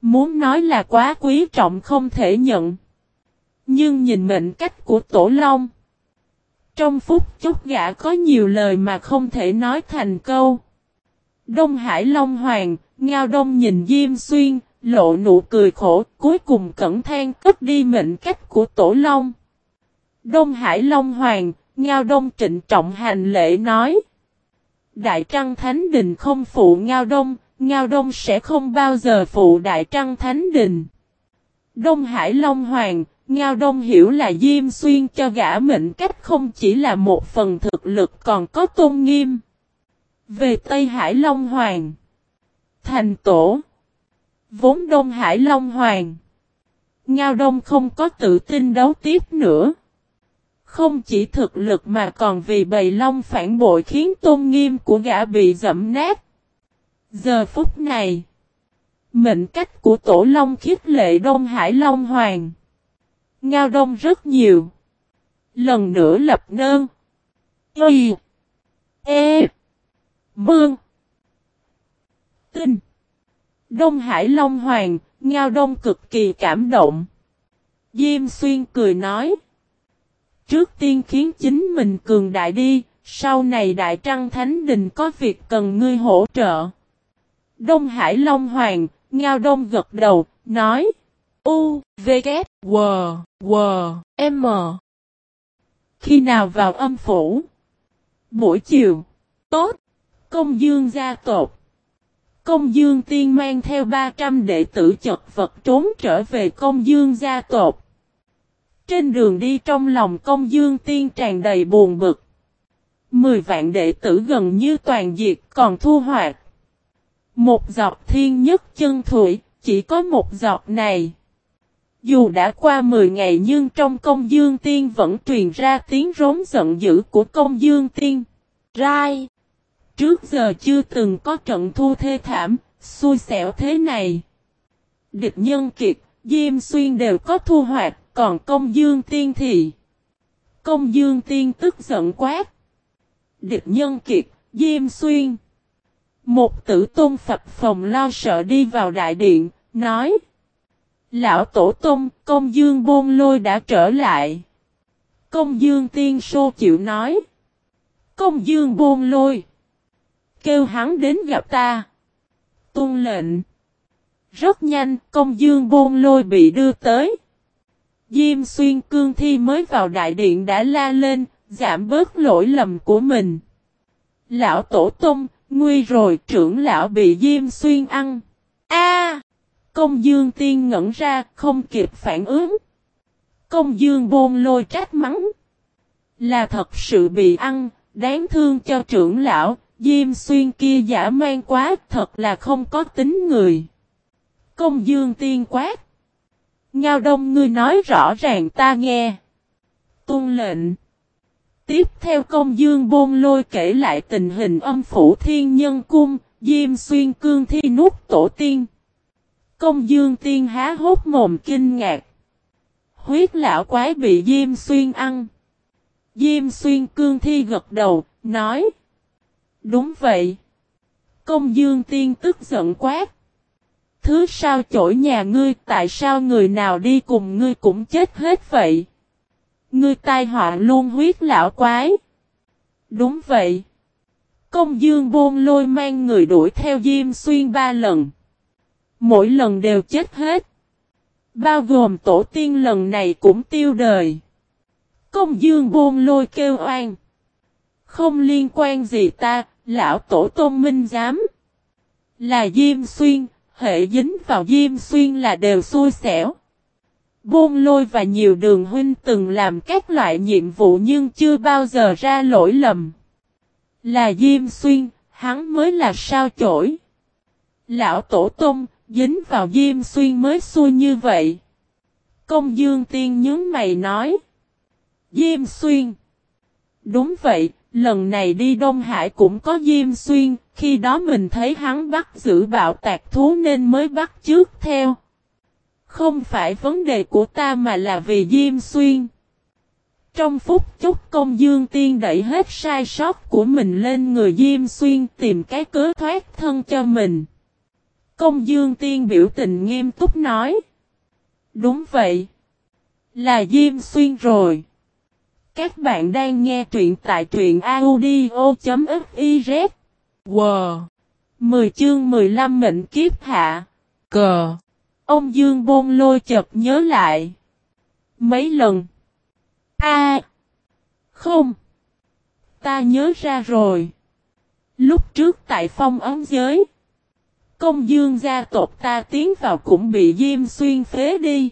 Muốn nói là quá quý trọng không thể nhận. Nhưng nhìn mệnh cách của Tổ Long. Trong phút chốc gã có nhiều lời mà không thể nói thành câu. Đông Hải Long Hoàng, Ngao Đông nhìn Diêm Xuyên, lộ nụ cười khổ, cuối cùng cẩn than cất đi mệnh cách của Tổ Long. Đông Hải Long Hoàng, Ngao Đông trịnh trọng hành lễ nói. Đại Trăng Thánh Đình không phụ Ngao Đông, Ngao Đông sẽ không bao giờ phụ Đại Trăng Thánh Đình. Đông Hải Long Hoàng, Ngao Đông hiểu là Diêm Xuyên cho gã mệnh cách không chỉ là một phần thực lực còn có tôn nghiêm. Về Tây Hải Long Hoàng Thành Tổ Vốn Đông Hải Long Hoàng Ngao Đông không có tự tin đấu tiếp nữa. Không chỉ thực lực mà còn vì bầy long phản bội khiến tôn nghiêm của gã bị dẫm nát. Giờ phút này, mệnh cách của tổ long khiết lệ Đông Hải Long Hoàng. Ngao đông rất nhiều. Lần nữa lập nơn. Y. E. Mương. Tinh. Đông Hải Long Hoàng, Ngao Đông cực kỳ cảm động. Diêm Xuyên cười nói. Trước tiên khiến chính mình cường đại đi, sau này Đại Trăng Thánh Đình có việc cần ngươi hỗ trợ. Đông Hải Long Hoàng, Ngao Đông gật đầu, nói. U, V, K, W, W, M. Khi nào vào âm phủ? Buổi chiều. Tốt. Công dương gia tộc. Công dương tiên mang theo 300 đệ tử chật vật trốn trở về công dương gia tộc. Trên đường đi trong lòng công dương tiên tràn đầy buồn bực. Mười vạn đệ tử gần như toàn diệt còn thu hoạch. Một giọt thiên nhất chân thủy, chỉ có một giọt này. Dù đã qua 10 ngày nhưng trong công dương tiên vẫn truyền ra tiếng rống giận dữ của công dương tiên. Rai! Trước giờ chưa từng có trận thu thê thảm, xui xẻo thế này. Địch nhân kiệt, Diêm Xuyên đều có thu hoạch, còn công dương tiên thì... Công dương tiên tức giận quát. Địch nhân kiệt, Diêm Xuyên. Một tử tôn phật phòng lo sợ đi vào đại điện, nói. Lão Tổ tôn công dương bôn lôi đã trở lại. Công dương tiên sô chịu nói. Công dương bôn lôi. Kêu hắn đến gặp ta. Tôn lệnh. Rất nhanh, công dương bôn lôi bị đưa tới. Diêm xuyên cương thi mới vào đại điện đã la lên, giảm bớt lỗi lầm của mình. Lão Tổ Tông, nguy rồi trưởng lão bị Diêm xuyên ăn. A! Công dương tiên ngẩn ra, không kịp phản ứng. Công dương bôn lôi trách mắng. Là thật sự bị ăn, đáng thương cho trưởng lão, Diêm xuyên kia giả man quá, thật là không có tính người. Công dương tiên quát. Ngao đông ngươi nói rõ ràng ta nghe. Tôn lệnh. Tiếp theo công dương bôn lôi kể lại tình hình âm phủ thiên nhân cung, Diêm xuyên cương thi nút tổ tiên. Công dương tiên há hốt mồm kinh ngạc. Huyết lão quái bị Diêm xuyên ăn. Diêm xuyên cương thi gật đầu, nói. Đúng vậy. Công dương tiên tức giận quát. Thứ sao chổi nhà ngươi tại sao người nào đi cùng ngươi cũng chết hết vậy? Ngươi tai họa luôn huyết lão quái. Đúng vậy. Công dương bôn lôi mang người đuổi theo Diêm Xuyên ba lần. Mỗi lần đều chết hết. Bao gồm tổ tiên lần này cũng tiêu đời. Công dương bôn lôi kêu oan. Không liên quan gì ta, lão tổ tôn minh giám. Là Diêm Xuyên, hệ dính vào Diêm Xuyên là đều xui xẻo. Bôn lôi và nhiều đường huynh từng làm các loại nhiệm vụ nhưng chưa bao giờ ra lỗi lầm. Là Diêm Xuyên, hắn mới là sao chổi. Lão Tổ Tông, dính vào Diêm Xuyên mới xui như vậy. Công Dương Tiên nhớ mày nói. Diêm Xuyên. Đúng vậy, lần này đi Đông Hải cũng có Diêm Xuyên, khi đó mình thấy hắn bắt giữ bạo tạc thú nên mới bắt trước theo. Không phải vấn đề của ta mà là vì Diêm Xuyên. Trong phút chốc công dương tiên đẩy hết sai sót của mình lên người Diêm Xuyên tìm cái cớ thoát thân cho mình. Công dương tiên biểu tình nghiêm túc nói. Đúng vậy. Là Diêm Xuyên rồi. Các bạn đang nghe truyện tại truyện audio.fiz. Wow! 10 chương 15 mệnh kiếp hạ. Cờ. Ông Dương Bôn lôi chợt nhớ lại. Mấy lần. A. Không. Ta nhớ ra rồi. Lúc trước tại phong ấm giới. Công dương gia tộc ta tiến vào cũng bị Diêm Xuyên phế đi.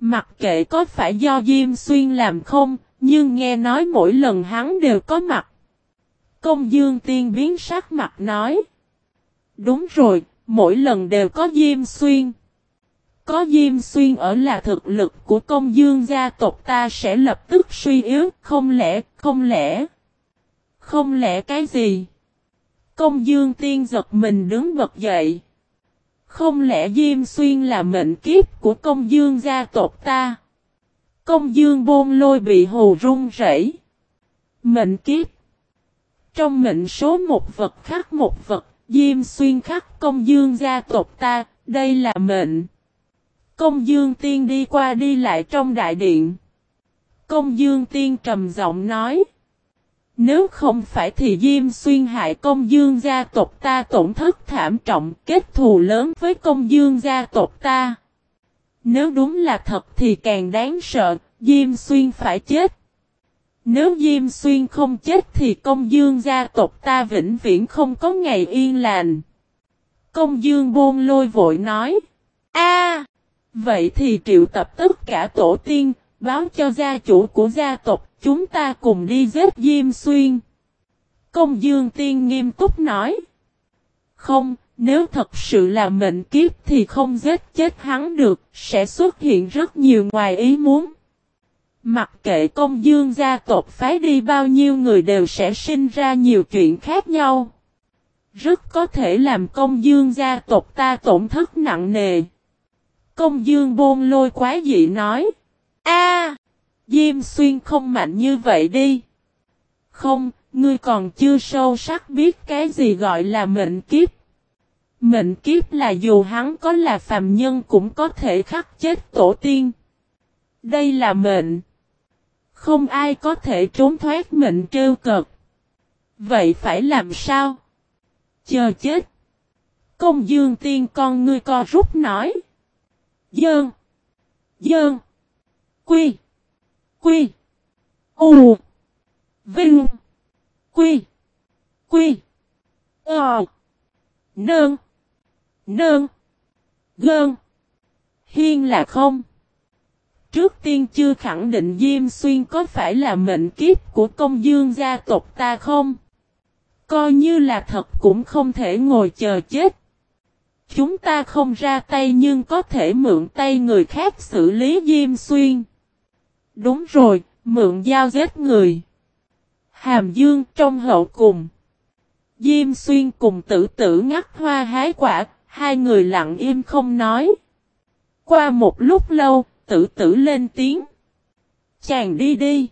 Mặc kệ có phải do Diêm Xuyên làm không, nhưng nghe nói mỗi lần hắn đều có mặt. Công dương tiên biến sắc mặt nói. Đúng rồi, mỗi lần đều có Diêm Xuyên. Có Diêm Xuyên ở là thực lực của công dương gia tộc ta sẽ lập tức suy yếu, không lẽ, không lẽ. Không lẽ cái gì? Công dương tiên giật mình đứng bật dậy. Không lẽ Diêm Xuyên là mệnh kiếp của công dương gia tộc ta? Công dương bôn lôi bị hồ rung rẩy. Mệnh kiếp. Trong mệnh số một vật khác một vật, Diêm Xuyên khắc công dương gia tộc ta, đây là mệnh. Công dương tiên đi qua đi lại trong đại điện. Công dương tiên trầm giọng nói. Nếu không phải thì Diêm Xuyên hại công dương gia tộc ta tổn thất thảm trọng kết thù lớn với công dương gia tộc ta. Nếu đúng là thật thì càng đáng sợ, Diêm Xuyên phải chết. Nếu Diêm Xuyên không chết thì công dương gia tộc ta vĩnh viễn không có ngày yên lành. Công dương buông lôi vội nói. a Vậy thì triệu tập tất cả tổ tiên, báo cho gia chủ của gia tộc, chúng ta cùng đi giết Diêm Xuyên. Công Dương Tiên nghiêm túc nói. Không, nếu thật sự là mệnh kiếp thì không giết chết hắn được, sẽ xuất hiện rất nhiều ngoài ý muốn. Mặc kệ công dương gia tộc phái đi bao nhiêu người đều sẽ sinh ra nhiều chuyện khác nhau. Rất có thể làm công dương gia tộc ta tổn thất nặng nề. Công dương bôn lôi quá dị nói. a Diêm xuyên không mạnh như vậy đi. Không, ngươi còn chưa sâu sắc biết cái gì gọi là mệnh kiếp. Mệnh kiếp là dù hắn có là phàm nhân cũng có thể khắc chết tổ tiên. Đây là mệnh. Không ai có thể trốn thoát mệnh trêu cực. Vậy phải làm sao? Chờ chết. Công dương tiên con ngươi co rút nói. Dơn. Dơn. Quy. Quy. U. Vinh. Quy. Quy. Ờ. nương Nơn. Gơn. Hiên là không. Trước tiên chưa khẳng định Diêm Xuyên có phải là mệnh kiếp của công dương gia tộc ta không? Coi như là thật cũng không thể ngồi chờ chết. Chúng ta không ra tay nhưng có thể mượn tay người khác xử lý Diêm Xuyên. Đúng rồi, mượn dao giết người. Hàm Dương trong hậu cùng. Diêm Xuyên cùng tử tử ngắt hoa hái quả, hai người lặng im không nói. Qua một lúc lâu, tử tử lên tiếng. Chàng đi đi.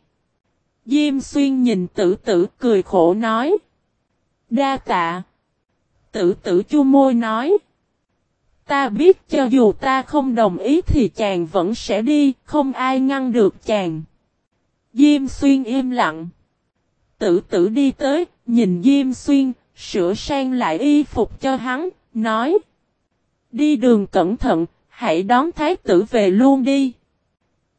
Diêm Xuyên nhìn tử tử cười khổ nói. Đa tạ. Tử tử chu môi nói. Ta biết cho dù ta không đồng ý thì chàng vẫn sẽ đi, không ai ngăn được chàng. Diêm xuyên im lặng. Tử tử đi tới, nhìn Diêm xuyên, sửa sang lại y phục cho hắn, nói. Đi đường cẩn thận, hãy đón thái tử về luôn đi.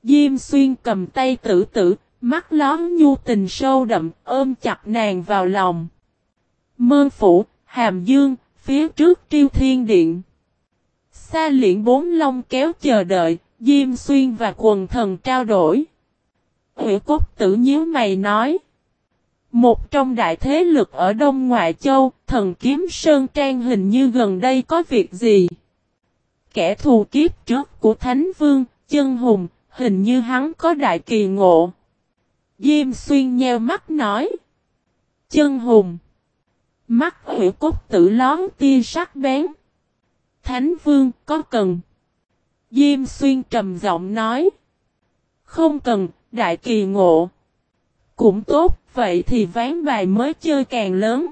Diêm xuyên cầm tay tử tử, mắt lón nhu tình sâu đậm, ôm chặt nàng vào lòng. Mơ phủ, hàm dương, phía trước triêu thiên điện. Xa liễn bốn long kéo chờ đợi, Diêm Xuyên và quần thần trao đổi. Hủy cốt tử nhíu mày nói. Một trong đại thế lực ở Đông Ngoại Châu, thần kiếm Sơn Trang hình như gần đây có việc gì? Kẻ thù kiếp trước của Thánh Vương, chân hùng, hình như hắn có đại kỳ ngộ. Diêm xuyên nheo mắt nói. Chân hùng. Mắt hủy cốt tử lón tia sắc bén. Thánh Vương có cần. Diêm xuyên trầm giọng nói. Không cần, đại kỳ ngộ. Cũng tốt, vậy thì ván bài mới chơi càng lớn.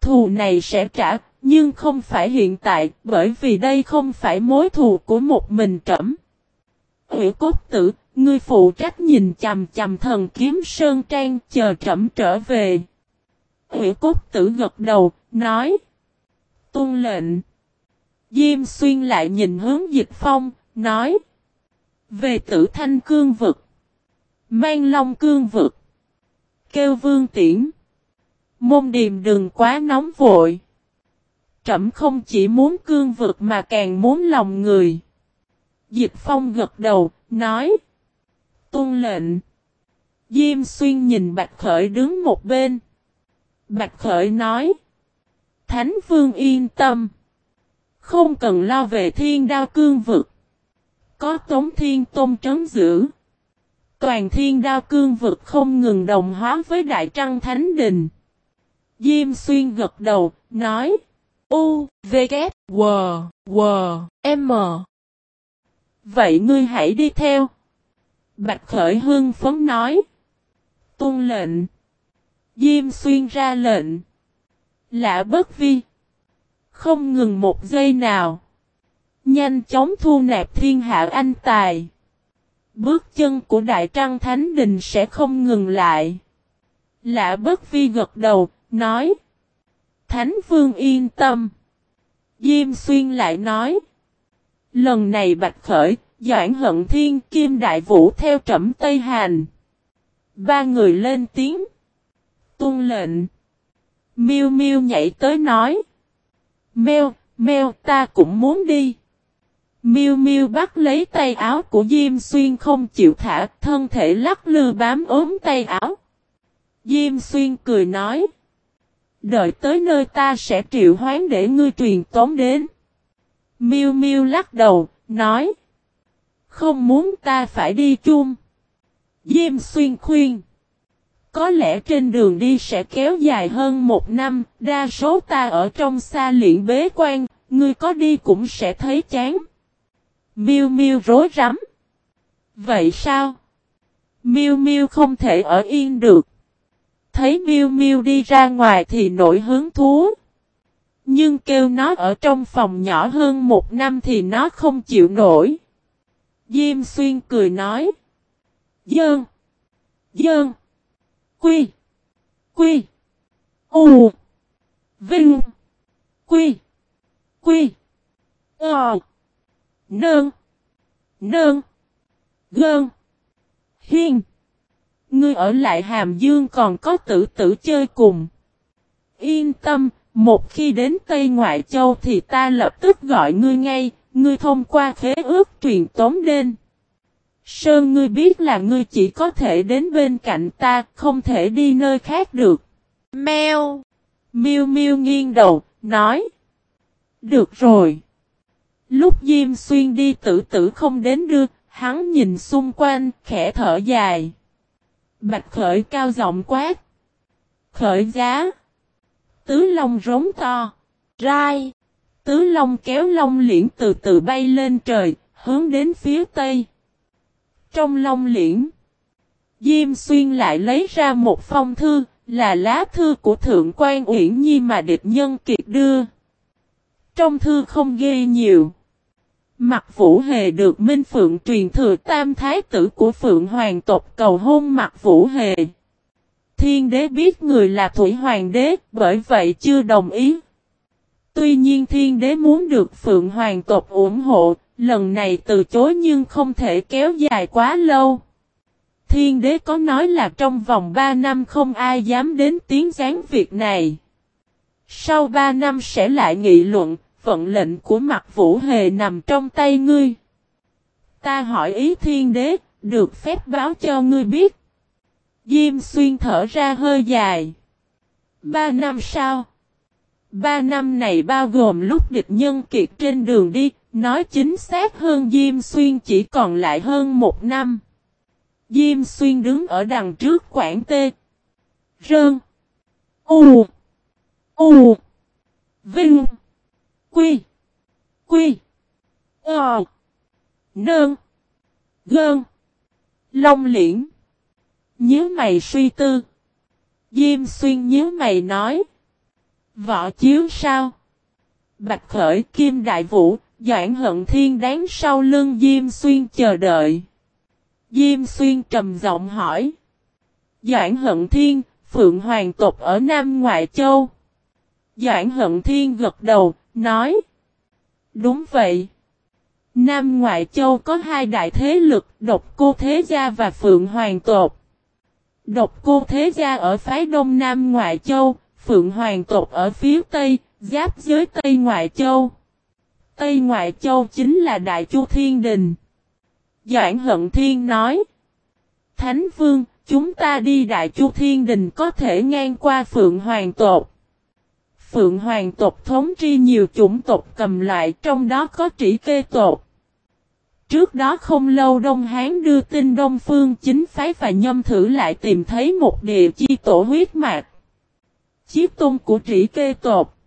Thù này sẽ trả, nhưng không phải hiện tại, bởi vì đây không phải mối thù của một mình trẫm. Hữu cốt tử, ngươi phụ trách nhìn chằm chằm thần kiếm sơn trang chờ trẫm trở về. Hữu cốt tử gật đầu, nói. Tôn lệnh. Diêm xuyên lại nhìn hướng dịch phong, nói. Về tử thanh cương vực. Mang long cương vực. Kêu vương tiễn. Môn điềm đừng quá nóng vội trẫm không chỉ muốn cương vực mà càng muốn lòng người. Dịch phong gật đầu, nói. Tôn lệnh. Diêm xuyên nhìn Bạch Khởi đứng một bên. Bạch Khởi nói. Thánh vương yên tâm. Không cần lo về thiên đao cương vực. Có tống thiên tôn trấn giữ. Toàn thiên đao cương vực không ngừng đồng hóa với đại trăng thánh đình. Diêm xuyên gật đầu, nói. U, V, K, W, W, M. Vậy ngươi hãy đi theo. Bạch Khởi Hương phấn nói. Tôn lệnh. Diêm xuyên ra lệnh. Lạ bất vi. Không ngừng một giây nào. Nhanh chóng thu nạp thiên hạ anh tài. Bước chân của Đại Trăng Thánh Đình sẽ không ngừng lại. Lạ bất vi gật đầu, nói. Thánh Vương yên tâm. Diêm Xuyên lại nói. Lần này Bạch Khởi, Doãn Hận Thiên Kim Đại Vũ theo trẩm Tây Hàn. Ba người lên tiếng. Tuân lệnh. Miêu Miêu nhảy tới nói. Mèo, mèo ta cũng muốn đi. Miu Miu bắt lấy tay áo của Diêm Xuyên không chịu thả, thân thể lắc lư bám ốm tay áo. Diêm Xuyên cười nói. Đợi tới nơi ta sẽ triệu hoán để ngươi truyền tống đến. Miu Miu lắc đầu, nói. Không muốn ta phải đi chung. Diêm xuyên khuyên. Có lẽ trên đường đi sẽ kéo dài hơn một năm, đa số ta ở trong xa luyện bế quan, ngươi có đi cũng sẽ thấy chán. Miu Miu rối rắm. Vậy sao? Miu Miu không thể ở yên được. Thấy Miu Miu đi ra ngoài thì nổi hứng thú. Nhưng kêu nó ở trong phòng nhỏ hơn một năm thì nó không chịu nổi. Diêm xuyên cười nói. Dơn. Dơn. Quy. Quy. U. Vinh. Quy. Quy. Ờ. Nơn. Nơn. Gơn. Hiên. Ngươi ở lại Hàm Dương còn có tử tử chơi cùng. Yên tâm, một khi đến Tây Ngoại Châu thì ta lập tức gọi ngươi ngay, ngươi thông qua khế ước truyền tống đến. Sơn ngươi biết là ngươi chỉ có thể đến bên cạnh ta, không thể đi nơi khác được. Mèo. Miu Miu nghiêng đầu, nói. Được rồi. Lúc Diêm Xuyên đi tử tử không đến đưa, hắn nhìn xung quanh, khẽ thở dài. Bạch khởi cao giọng quát. Khởi giá. Tứ long rống to. Rai. Tứ long kéo long liễn từ từ bay lên trời, hướng đến phía tây. Trong long liễn. Diêm xuyên lại lấy ra một phong thư, là lá thư của Thượng quan Uyển Nhi mà địch nhân kiệt đưa. Trong thư không ghi nhiều. Mặt Vũ Hề được Minh Phượng truyền thừa tam thái tử của Phượng Hoàng tộc cầu hôn Mặt Vũ Hề. Thiên đế biết người là Thủy Hoàng đế, bởi vậy chưa đồng ý. Tuy nhiên thiên đế muốn được Phượng Hoàng tộc ủng hộ, lần này từ chối nhưng không thể kéo dài quá lâu. Thiên đế có nói là trong vòng 3 năm không ai dám đến tiếng gián việc này. Sau 3 năm sẽ lại nghị luận, vận lệnh của mặt vũ hề nằm trong tay ngươi. Ta hỏi ý thiên đế, được phép báo cho ngươi biết. Diêm xuyên thở ra hơi dài. Ba năm sau. Ba năm này bao gồm lúc địch nhân kiệt trên đường đi, nói chính xác hơn Diêm Xuyên chỉ còn lại hơn một năm. Diêm Xuyên đứng ở đằng trước quảng tê. Rơn. U. U. Vinh. Quy. Quy. Ờ. Nơn. Gơn. Long liễn. Nhớ mày suy tư. Diêm xuyên nhớ mày nói. Võ chiếu sao? Bạch khởi kim đại vũ, Doãn hận thiên đáng sau lưng Diêm xuyên chờ đợi. Diêm xuyên trầm giọng hỏi. Doãn hận thiên, Phượng Hoàng tộc ở Nam Ngoại Châu. Doãn hận thiên gật đầu, nói. Đúng vậy. Nam Ngoại Châu có hai đại thế lực, độc cô thế gia và Phượng Hoàng tộc. Độc cô thế gia ở phái đông Nam Ngoại Châu, Phượng Hoàng tộc ở phía Tây, giáp giới Tây Ngoại Châu. Tây Ngoại Châu chính là Đại Chu Thiên Đình. Doãn Hận Thiên nói. Thánh Vương, chúng ta đi Đại Chu Thiên Đình có thể ngang qua Phượng Hoàng tộc. Phượng Hoàng tộc thống tri nhiều chủng tộc cầm lại trong đó có trĩ kê tộc. Trước đó không lâu Đông Hán đưa tin Đông Phương chính phái và nhâm thử lại tìm thấy một địa chi tổ huyết mạch. Chiếc tôn của trĩ kê tộc.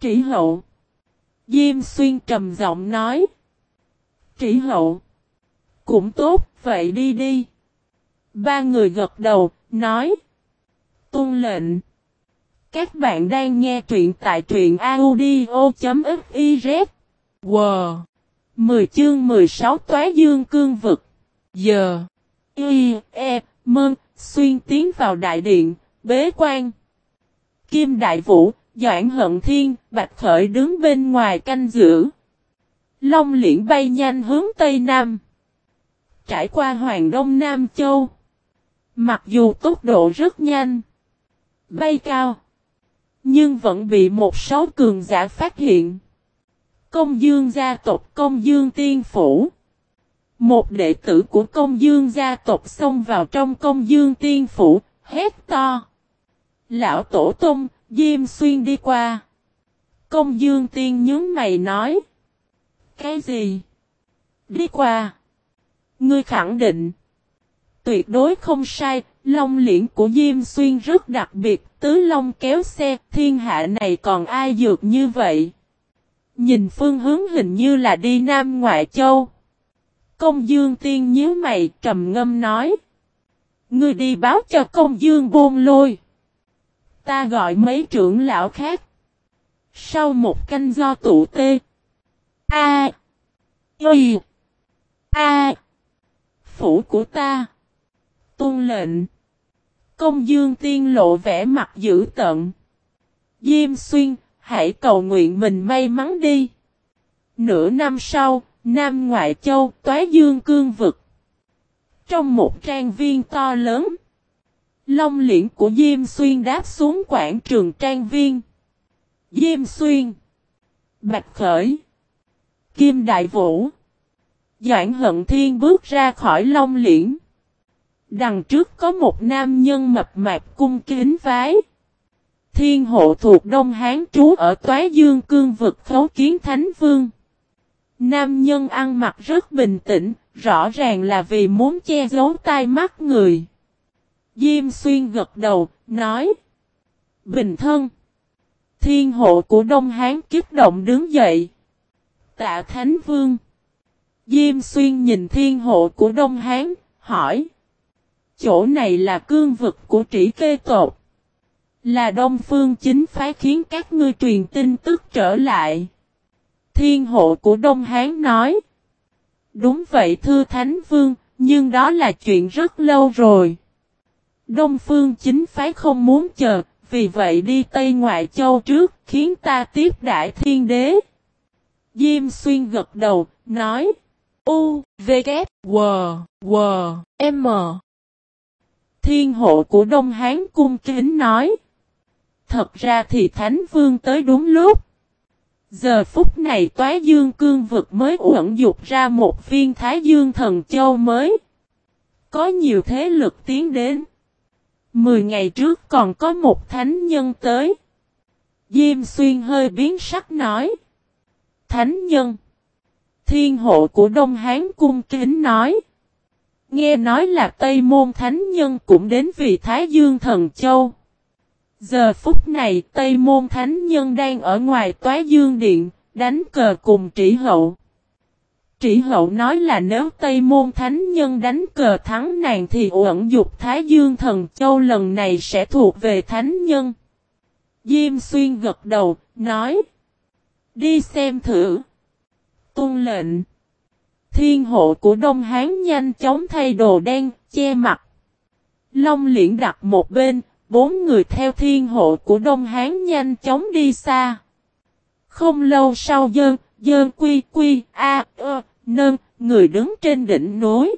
Trĩ hậu. Diêm xuyên trầm giọng nói. Trĩ hậu. Cũng tốt, vậy đi đi. Ba người gật đầu, nói. Tôn lệnh. Các bạn đang nghe truyện tại truyện audio.fiz. Wow! 10 chương 16 tóa Dương Cương Vực. Giờ. Y, E, Mơn, xuyên tiến vào đại điện, bế quan. Kim Đại Vũ, Doãn Hận Thiên, Bạch Khởi đứng bên ngoài canh giữ. Long liễn bay nhanh hướng Tây Nam. Trải qua Hoàng Đông Nam Châu. Mặc dù tốc độ rất nhanh. Bay cao. Nhưng vẫn bị một số cường giả phát hiện. Công dương gia tộc công dương tiên phủ. Một đệ tử của công dương gia tộc xông vào trong công dương tiên phủ, hét to. Lão tổ tông, Diêm xuyên đi qua. Công dương tiên nhướng mày nói. Cái gì? Đi qua. Ngươi khẳng định. Tuyệt đối không sai, long liễn của Diêm Xuyên rất đặc biệt, tứ long kéo xe, thiên hạ này còn ai dược như vậy? Nhìn phương hướng hình như là đi Nam Ngoại Châu. Công Dương Tiên nhíu mày trầm ngâm nói. Ngươi đi báo cho công Dương buông lôi. Ta gọi mấy trưởng lão khác. Sau một canh do tụ tê. A. Y. A. Phủ của ta. Tôn lệnh. Công dương tiên lộ vẻ mặt dữ tận. Diêm xuyên, hãy cầu nguyện mình may mắn đi. Nửa năm sau, Nam Ngoại Châu, Toái Dương Cương Vực. Trong một trang viên to lớn, Long liễn của Diêm Xuyên đáp xuống quảng trường trang viên. Diêm Xuyên, Bạch Khởi, Kim Đại Vũ, Doãn Hận Thiên bước ra khỏi Long liễn. Đằng trước có một nam nhân mập mạp cung kính vái. Thiên hộ thuộc Đông Hán trú ở Toái Dương Cương vực khấu kiến Thánh Vương. Nam nhân ăn mặc rất bình tĩnh, rõ ràng là vì muốn che giấu tai mắt người. Diêm xuyên gật đầu, nói. Bình thân. Thiên hộ của Đông Hán kích động đứng dậy. Tạ Thánh Vương. Diêm xuyên nhìn thiên hộ của Đông Hán, hỏi. Chỗ này là cương vực của trĩ kê tột. Là Đông Phương chính phái khiến các ngươi truyền tin tức trở lại. Thiên hộ của Đông Hán nói. Đúng vậy thưa Thánh Vương, nhưng đó là chuyện rất lâu rồi. Đông Phương chính phái không muốn chờ, vì vậy đi Tây Ngoại Châu trước, khiến ta tiếp đại thiên đế. Diêm xuyên gật đầu, nói. U, V, K, W, W, M. Thiên hộ của Đông Hán cung kính nói. Thật ra thì Thánh Vương tới đúng lúc. Giờ phút này toái dương cương vực mới uẩn dục ra một viên thái dương thần châu mới. Có nhiều thế lực tiến đến. Mười ngày trước còn có một thánh nhân tới. Diêm xuyên hơi biến sắc nói. Thánh nhân. Thiên hộ của Đông Hán cung kính nói. Nghe nói là Tây Môn Thánh Nhân cũng đến vì Thái Dương Thần Châu. Giờ phút này Tây Môn Thánh Nhân đang ở ngoài Toái Dương Điện, đánh cờ cùng Trĩ Hậu. Trĩ Hậu nói là nếu Tây Môn Thánh Nhân đánh cờ thắng nàng thì uẩn dục Thái Dương Thần Châu lần này sẽ thuộc về Thánh Nhân. Diêm Xuyên gật đầu, nói. Đi xem thử. Tôn lệnh. Thiên hộ của Đông Hán nhanh chóng thay đồ đen, che mặt. Long liễn đặt một bên, bốn người theo thiên hộ của Đông Hán nhanh chóng đi xa. Không lâu sau dơn, dơn quy quy, a, ơ, nơn, người đứng trên đỉnh núi.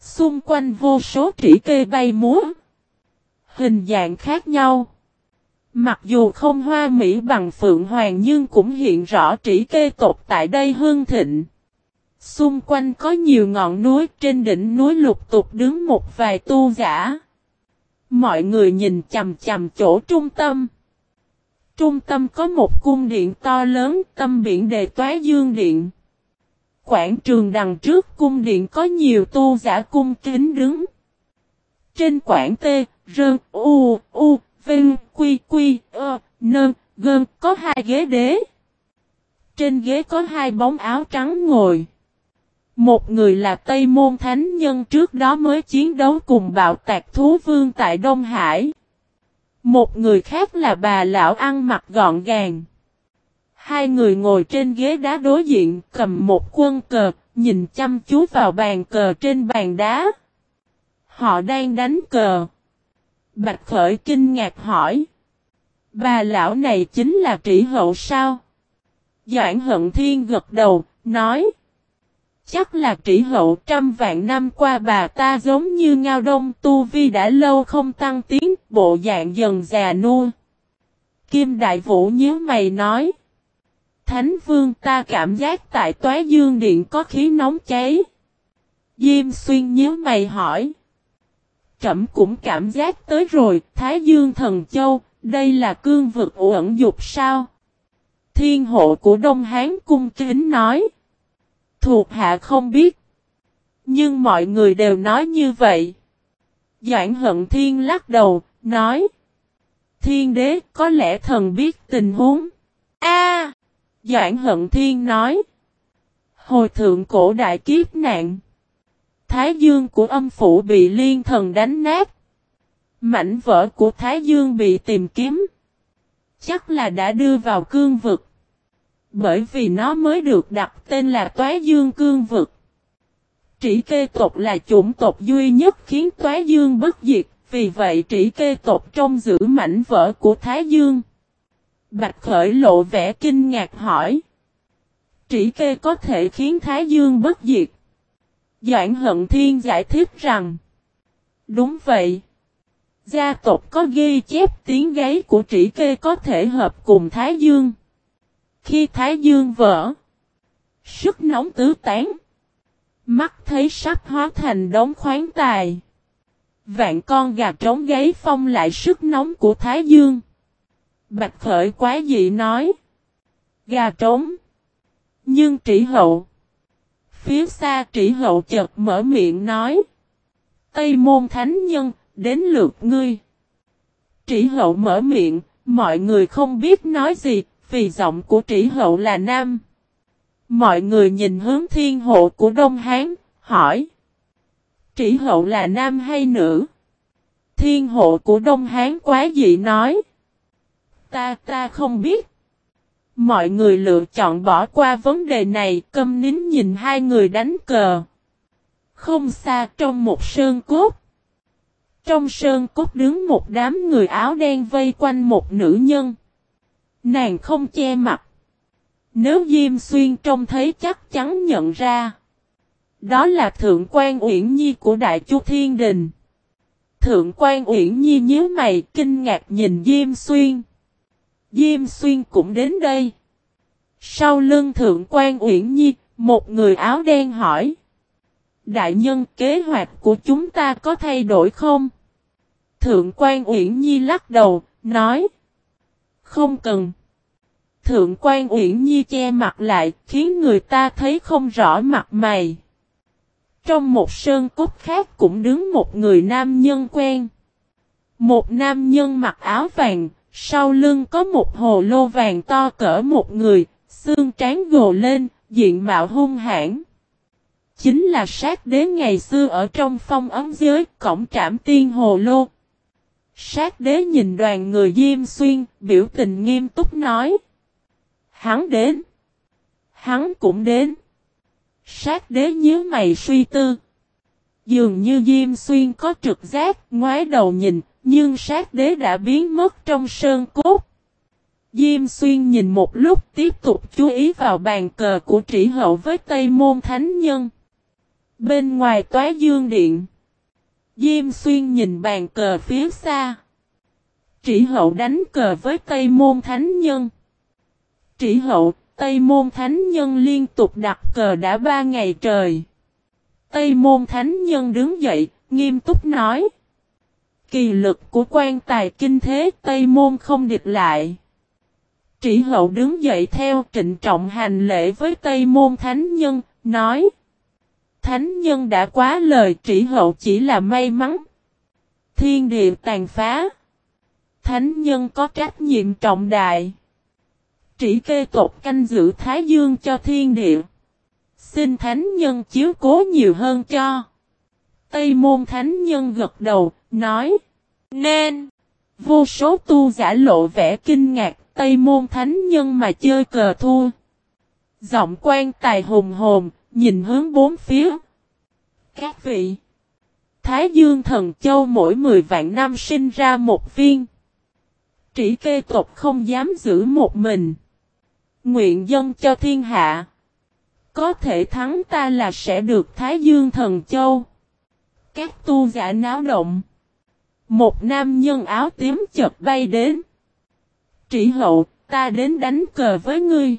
Xung quanh vô số trĩ kê bay múa. Hình dạng khác nhau. Mặc dù không hoa mỹ bằng phượng hoàng nhưng cũng hiện rõ trĩ kê tộc tại đây hương thịnh. Xung quanh có nhiều ngọn núi trên đỉnh núi lục tục đứng một vài tu giả. Mọi người nhìn chầm chầm chỗ trung tâm. Trung tâm có một cung điện to lớn tâm biển đề toái dương điện. Quảng trường đằng trước cung điện có nhiều tu giả cung kính đứng. Trên quảng T, Rơn, U, U, Vinh, Quy, Quy, Ơ, Nơn, Gơn có hai ghế đế. Trên ghế có hai bóng áo trắng ngồi. Một người là Tây Môn Thánh Nhân trước đó mới chiến đấu cùng bạo tạc thú vương tại Đông Hải. Một người khác là bà lão ăn mặc gọn gàng. Hai người ngồi trên ghế đá đối diện cầm một quân cờ, nhìn chăm chú vào bàn cờ trên bàn đá. Họ đang đánh cờ. Bạch Khởi kinh ngạc hỏi. Bà lão này chính là trĩ hậu sao? Doãn hận thiên gật đầu, nói. Chắc là trĩ hậu trăm vạn năm qua bà ta giống như ngao đông tu vi đã lâu không tăng tiến, bộ dạng dần già nua. Kim Đại Vũ nhớ mày nói. Thánh vương ta cảm giác tại toái dương điện có khí nóng cháy. Diêm xuyên nhớ mày hỏi. Trẩm cũng cảm giác tới rồi, Thái Dương Thần Châu, Đây là cương vực uẩn dục sao? Thiên hộ của Đông Hán cung kính nói. Thuộc hạ không biết. Nhưng mọi người đều nói như vậy. Doãn hận thiên lắc đầu, nói. Thiên đế có lẽ thần biết tình huống. A Doãn hận thiên nói. Hồi thượng cổ đại kiếp nạn. Thái dương của âm phủ bị liên thần đánh nát. Mảnh vỡ của Thái dương bị tìm kiếm. Chắc là đã đưa vào cương vực. Bởi vì nó mới được đặt tên là Toái Dương Cương Vực. Trĩ kê tộc là chủng tộc duy nhất khiến Toái Dương bất diệt, vì vậy trĩ kê tộc trong giữ mảnh vỡ của Thái Dương. Bạch Khởi lộ vẻ kinh ngạc hỏi. Trĩ kê có thể khiến Thái Dương bất diệt. Doãn Hận Thiên giải thích rằng. Đúng vậy. Gia tộc có ghi chép tiếng gáy của trĩ kê có thể hợp cùng Thái Dương. Khi Thái Dương vỡ. Sức nóng tứ tán. Mắt thấy sắp hóa thành đống khoáng tài. Vạn con gà trống gáy phong lại sức nóng của Thái Dương. Bạch Khởi quá dị nói. Gà trống. Nhưng trĩ hậu. Phía xa trĩ hậu chợt mở miệng nói. Tây môn thánh nhân, đến lượt ngươi. Trĩ hậu mở miệng, mọi người không biết nói gì, vì giọng của trĩ hậu là nam. Mọi người nhìn hướng thiên hộ của Đông Hán, hỏi. Trĩ hậu là nam hay nữ? Thiên hộ của Đông Hán quá dị nói. Ta ta không biết. Mọi người lựa chọn bỏ qua vấn đề này, câm nín nhìn hai người đánh cờ. Không xa trong một sơn cốt. Trong sơn cốt đứng một đám người áo đen vây quanh một nữ nhân. Nàng không che mặt. Nếu Diêm Xuyên trông thấy chắc chắn nhận ra. Đó là Thượng quan Uyển Nhi của Đại Chu Thiên Đình. Thượng quan Uyển Nhi nhớ mày kinh ngạc nhìn Diêm Xuyên. Diêm Xuyên cũng đến đây. Sau lưng Thượng quan Uyển Nhi, một người áo đen hỏi. Đại nhân kế hoạch của chúng ta có thay đổi không? Thượng quan Uyển Nhi lắc đầu, nói. Không cần. Thượng quan Uyển Nhi che mặt lại, khiến người ta thấy không rõ mặt mày. Trong một sơn cốt khác cũng đứng một người nam nhân quen. Một nam nhân mặc áo vàng, sau lưng có một hồ lô vàng to cỡ một người, xương trán gồ lên, diện mạo hung hãn. Chính là sát đế ngày xưa ở trong phong ấm giới cổng trảm tiên hồ lô. Sát đế nhìn đoàn người Diêm Xuyên, biểu tình nghiêm túc nói. Hắn đến. Hắn cũng đến. Sát đế nhớ mày suy tư. Dường như Diêm Xuyên có trực giác, ngoái đầu nhìn, nhưng sát đế đã biến mất trong sơn cốt. Diêm Xuyên nhìn một lúc tiếp tục chú ý vào bàn cờ của trĩ hậu với Tây Môn Thánh Nhân. Bên ngoài tóa dương điện. Diêm Xuyên nhìn bàn cờ phía xa. Trị hậu đánh cờ với Tây Môn Thánh Nhân. Trị hậu, Tây Môn Thánh Nhân liên tục đặt cờ đã ba ngày trời. Tây Môn Thánh Nhân đứng dậy, nghiêm túc nói. Kỳ lực của quan tài kinh thế Tây Môn không địch lại. Trị hậu đứng dậy theo trịnh trọng hành lễ với Tây Môn Thánh Nhân, nói. Thánh Nhân đã quá lời trĩ hậu chỉ là may mắn. Thiên địa tàn phá. Thánh Nhân có trách nhiệm trọng đại. Trĩ kê tộc canh giữ Thái Dương cho thiên địa. Xin Thánh Nhân chiếu cố nhiều hơn cho. Tây Môn Thánh Nhân gật đầu, nói. Nên. Vô số tu giả lộ vẻ kinh ngạc, Tây Môn Thánh Nhân mà chơi cờ thua. Giọng quan tài hùng hồn, nhìn hướng bốn phía. Các vị. Thái Dương Thần Châu mỗi 10 vạn năm sinh ra một viên. Trĩ kê tộc không dám giữ một mình. Nguyện dân cho thiên hạ. Có thể thắng ta là sẽ được Thái Dương Thần Châu. Các tu giả náo động. Một nam nhân áo tím chợt bay đến. Trĩ hậu, ta đến đánh cờ với ngươi.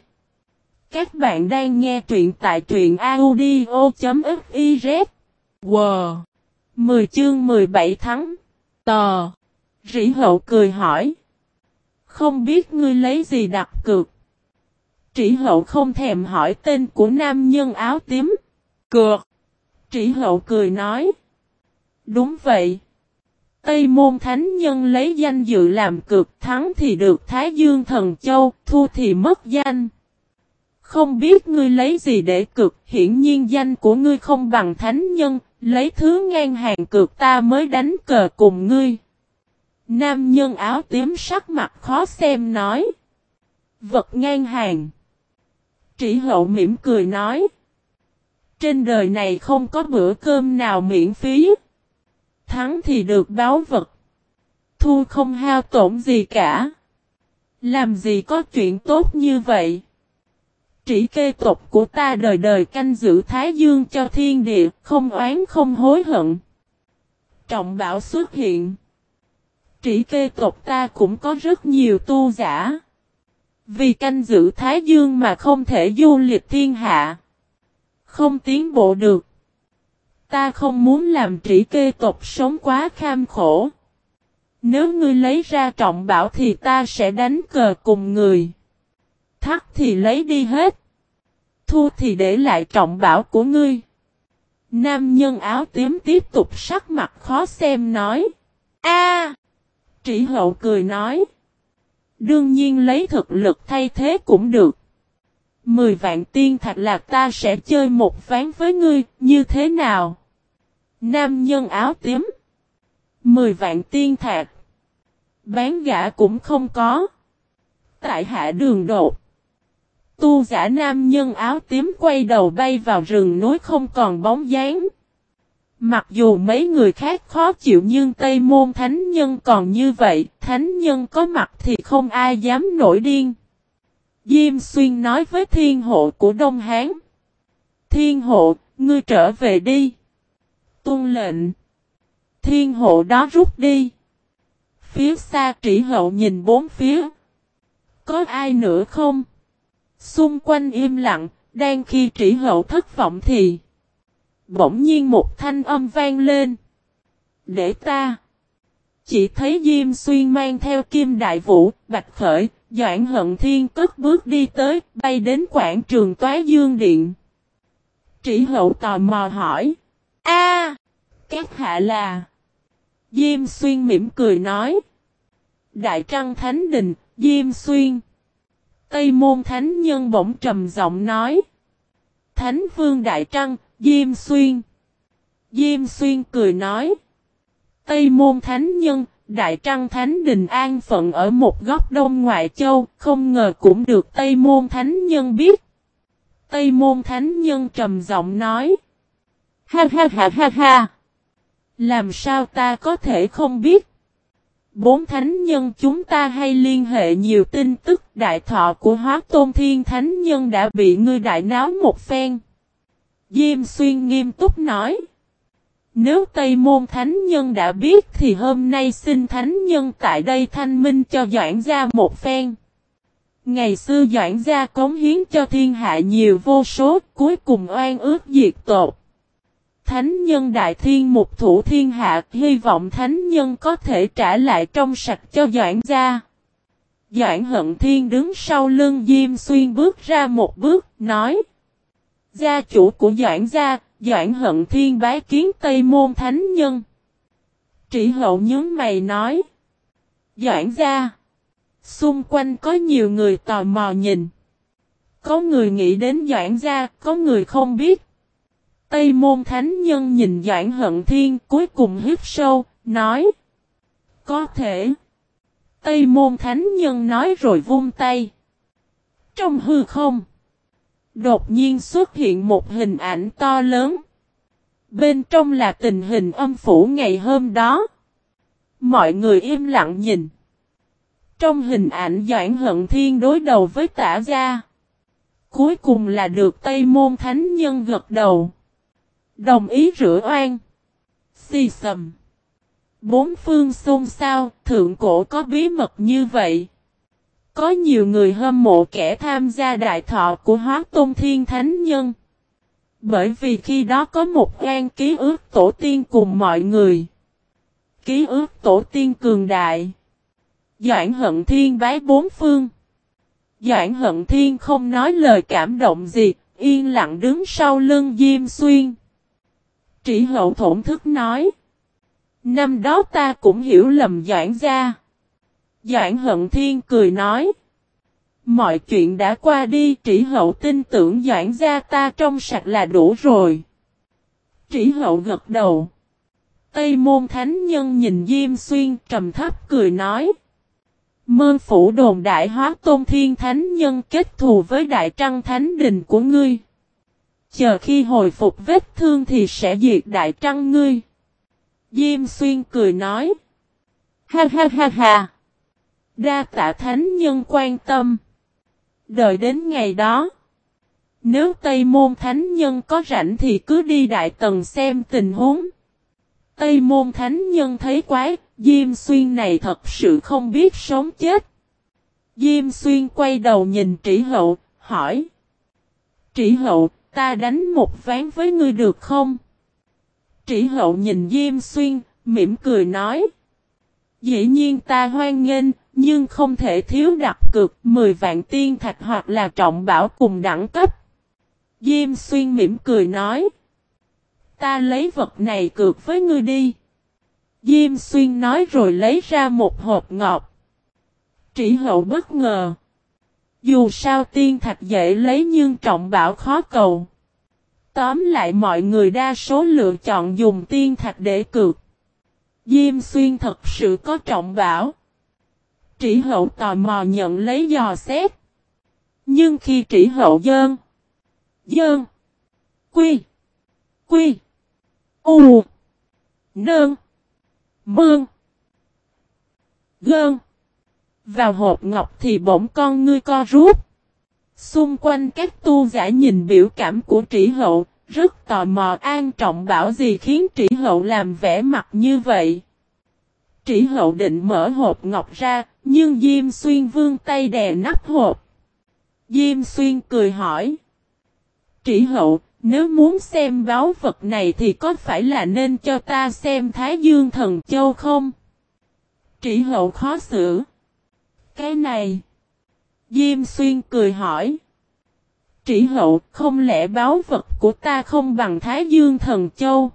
Các bạn đang nghe truyện tại truyện audio.fiz. Wow! 10 chương 17 tháng. Tò. Rỉ hậu cười hỏi. Không biết ngươi lấy gì đặt cược. Trĩ hậu không thèm hỏi tên của nam nhân áo tím. Cược. Trĩ hậu cười nói. Đúng vậy. Tây môn thánh nhân lấy danh dự làm cược thắng thì được Thái Dương Thần Châu, thua thì mất danh. Không biết ngươi lấy gì để cực, hiển nhiên danh của ngươi không bằng thánh nhân, lấy thứ ngang hàng cực ta mới đánh cờ cùng ngươi. Nam nhân áo tím sắc mặt khó xem nói. Vật ngang hàng. chỉ hậu mỉm cười nói. Trên đời này không có bữa cơm nào miễn phí. Thắng thì được báo vật. Thu không hao tổn gì cả. Làm gì có chuyện tốt như vậy trĩ kê tộc của ta đời đời canh giữ Thái Dương cho thiên địa, không oán không hối hận. Trọng bảo xuất hiện. Trĩ kê tộc ta cũng có rất nhiều tu giả. Vì canh giữ Thái Dương mà không thể du lịch thiên hạ. Không tiến bộ được. Ta không muốn làm trĩ kê tộc sống quá kham khổ. Nếu ngươi lấy ra trọng bảo thì ta sẽ đánh cờ cùng người. Thắt thì lấy đi hết. Thu thì để lại trọng bảo của ngươi. Nam nhân áo tím tiếp tục sắc mặt khó xem nói. A, Trị hậu cười nói. Đương nhiên lấy thực lực thay thế cũng được. Mười vạn tiên thạch lạc ta sẽ chơi một ván với ngươi, như thế nào? Nam nhân áo tím. Mười vạn tiên thạch. Bán gã cũng không có. Tại hạ đường đột. Tu giả nam nhân áo tím quay đầu bay vào rừng núi không còn bóng dáng. Mặc dù mấy người khác khó chịu nhưng Tây Môn Thánh Nhân còn như vậy, Thánh Nhân có mặt thì không ai dám nổi điên. Diêm Xuyên nói với thiên hộ của Đông Hán. Thiên hộ, ngươi trở về đi. Tuân lệnh. Thiên hộ đó rút đi. Phía xa trĩ hậu nhìn bốn phía. Có ai nữa không? Xung quanh im lặng, đang khi trĩ hậu thất vọng thì Bỗng nhiên một thanh âm vang lên. Để ta. Chỉ thấy Diêm Xuyên mang theo kim đại vũ, bạch khởi, Doãn hận thiên cất bước đi tới, bay đến quảng trường Toá Dương Điện. Trị hậu tò mò hỏi. a các hạ là. Diêm Xuyên mỉm cười nói. Đại Trăng Thánh Đình, Diêm Xuyên. Tây Môn Thánh Nhân bỗng trầm giọng nói. Thánh Vương Đại Trăng, Diêm Xuyên. Diêm Xuyên cười nói. Tây Môn Thánh Nhân, Đại Trăng Thánh Đình an phận ở một góc đông ngoại châu, không ngờ cũng được Tây Môn Thánh Nhân biết. Tây Môn Thánh Nhân trầm giọng nói. Ha ha ha ha ha. Làm sao ta có thể không biết? Bốn thánh nhân chúng ta hay liên hệ nhiều tin tức đại thọ của hóa tôn thiên thánh nhân đã bị ngươi đại náo một phen. Diêm xuyên nghiêm túc nói. Nếu Tây Môn Thánh Nhân đã biết thì hôm nay xin Thánh Nhân tại đây thanh minh cho Doãn Gia một phen. Ngày xưa Doãn Gia cống hiến cho thiên hạ nhiều vô số, cuối cùng oan ước diệt tột. Thánh Nhân Đại Thiên một thủ thiên hạ, hy vọng Thánh Nhân có thể trả lại trong sạch cho Doãn Gia. Doãn Hận Thiên đứng sau lưng Diêm Xuyên bước ra một bước, nói. Gia chủ của Doãn Gia, Doãn hận thiên bái kiến Tây Môn Thánh Nhân. Trị hậu nhớ mày nói. Doãn Gia. Xung quanh có nhiều người tò mò nhìn. Có người nghĩ đến Doãn Gia, có người không biết. Tây Môn Thánh Nhân nhìn Doãn Hận Thiên cuối cùng hít sâu, nói. Có thể. Tây Môn Thánh Nhân nói rồi vung tay. Trong hư không. Đột nhiên xuất hiện một hình ảnh to lớn. Bên trong là tình hình âm phủ ngày hôm đó. Mọi người im lặng nhìn. Trong hình ảnh Doãn Hận Thiên đối đầu với tả gia. Cuối cùng là được Tây Môn Thánh Nhân gật đầu. Đồng ý rửa oan. Xì sầm. Bốn phương xôn xao, thượng cổ có bí mật như vậy. Có nhiều người hâm mộ kẻ tham gia đại thọ của hóa tôn thiên thánh nhân. Bởi vì khi đó có một gan ký ức tổ tiên cùng mọi người. Ký ức tổ tiên cường đại. Doãn hận thiên bái bốn phương. Doãn hận thiên không nói lời cảm động gì, yên lặng đứng sau lưng Diêm Xuyên. Trị hậu thổn thức nói. Năm đó ta cũng hiểu lầm Doãn gia. Doãn hận thiên cười nói. Mọi chuyện đã qua đi trị hậu tin tưởng Doãn gia ta trong sạch là đủ rồi. Trị hậu gật đầu. Tây môn thánh nhân nhìn Diêm Xuyên trầm thấp cười nói. Mơ phủ đồn đại hóa tôn thiên thánh nhân kết thù với đại trăng thánh đình của ngươi. Chờ khi hồi phục vết thương thì sẽ diệt đại trăng ngươi. Diêm xuyên cười nói. Ha ha ha ha. Đa tạ thánh nhân quan tâm. Đợi đến ngày đó. Nếu Tây Môn Thánh Nhân có rảnh thì cứ đi Đại Tần xem tình huống. Tây Môn Thánh Nhân thấy quái, Diêm Xuyên này thật sự không biết sống chết. Diêm Xuyên quay đầu nhìn Trĩ Hậu, hỏi. Trĩ Hậu, ta đánh một ván với ngươi được không? Trĩ Hậu nhìn Diêm Xuyên, mỉm cười nói. Dĩ nhiên ta hoan nghênh, nhưng không thể thiếu đặt cược 10 vạn tiên thạch hoặc là trọng bảo cùng đẳng cấp. Diêm Xuyên mỉm cười nói. Ta lấy vật này cược với ngươi đi. Diêm Xuyên nói rồi lấy ra một hộp ngọc. Trĩ hậu bất ngờ. Dù sao tiên thạch dễ lấy nhưng trọng bảo khó cầu. Tóm lại mọi người đa số lựa chọn dùng tiên thạch để cược. Diêm Xuyên thật sự có trọng bảo. Trĩ hậu tò mò nhận lấy dò xét. Nhưng khi trĩ hậu dơn. Dơn. Quy. Quy. U. Nơn. Mương. Gơn. Vào hộp ngọc thì bỗng con ngươi co rút. Xung quanh các tu giả nhìn biểu cảm của trĩ hậu, rất tò mò an trọng bảo gì khiến trĩ hậu làm vẻ mặt như vậy. Trĩ hậu định mở hộp ngọc ra, nhưng Diêm Xuyên vương tay đè nắp hộp. Diêm Xuyên cười hỏi. Trĩ hậu, nếu muốn xem báo vật này thì có phải là nên cho ta xem Thái Dương Thần Châu không? Trĩ hậu khó xử. Cái này. Diêm Xuyên cười hỏi. Trĩ hậu, không lẽ báo vật của ta không bằng Thái Dương Thần Châu?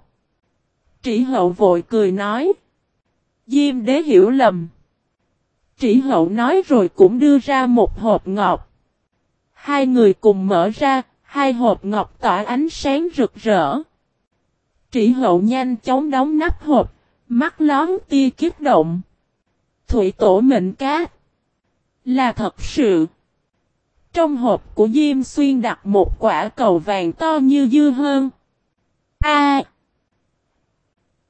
Trĩ hậu vội cười nói. Diêm đế hiểu lầm. Trĩ hậu nói rồi cũng đưa ra một hộp ngọc. Hai người cùng mở ra, hai hộp ngọc tỏa ánh sáng rực rỡ. Trĩ hậu nhanh chóng đóng nắp hộp, mắt lón tia kiếp động. Thủy tổ mệnh cát. Là thật sự. Trong hộp của Diêm Xuyên đặt một quả cầu vàng to như dư hơn. A.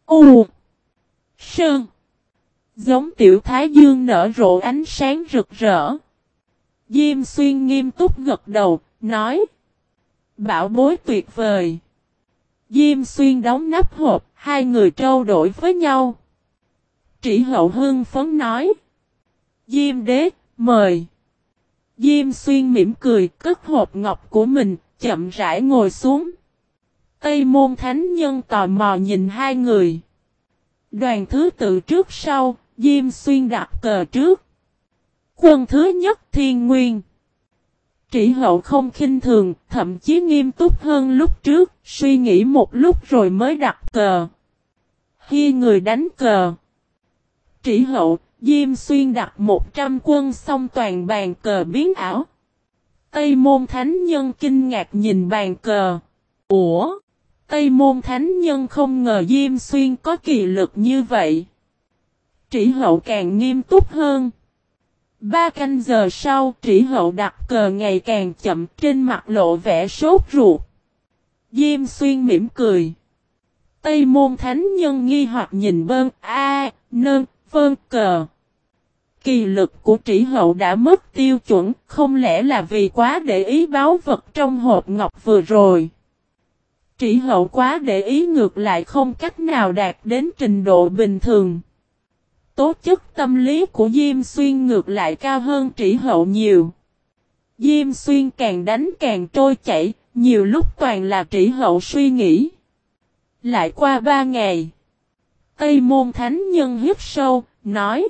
U. Sơn. Giống tiểu thái dương nở rộ ánh sáng rực rỡ. Diêm xuyên nghiêm túc gật đầu, nói. Bảo bối tuyệt vời. Diêm xuyên đóng nắp hộp, hai người trâu đổi với nhau. Trĩ hậu hưng phấn nói. Diêm đế, mời. Diêm xuyên mỉm cười, cất hộp ngọc của mình, chậm rãi ngồi xuống. Tây môn thánh nhân tò mò nhìn hai người. Đoàn thứ tự trước sau, Diêm xuyên đặt cờ trước. Quân thứ nhất thiên nguyên. Trị hậu không khinh thường, thậm chí nghiêm túc hơn lúc trước, suy nghĩ một lúc rồi mới đặt cờ. Khi người đánh cờ. Trị hậu, Diêm xuyên đặt 100 quân xong toàn bàn cờ biến ảo. Tây môn thánh nhân kinh ngạc nhìn bàn cờ. Ủa? Tây môn thánh nhân không ngờ Diêm xuyên có kỳ lực như vậy. Trĩ hậu càng nghiêm túc hơn. Ba canh giờ sau, trĩ hậu đặt cờ ngày càng chậm trên mặt lộ vẻ sốt ruột. Diêm xuyên mỉm cười. Tây môn thánh nhân nghi hoặc nhìn bơn A, nơn, vơn cờ. Kỳ lực của trĩ hậu đã mất tiêu chuẩn, không lẽ là vì quá để ý báo vật trong hộp ngọc vừa rồi. Trĩ hậu quá để ý ngược lại không cách nào đạt đến trình độ bình thường. Tố chất tâm lý của Diêm Xuyên ngược lại cao hơn trĩ hậu nhiều. Diêm Xuyên càng đánh càng trôi chảy, nhiều lúc toàn là trĩ hậu suy nghĩ. Lại qua ba ngày. Tây môn thánh nhân hiếp sâu, nói.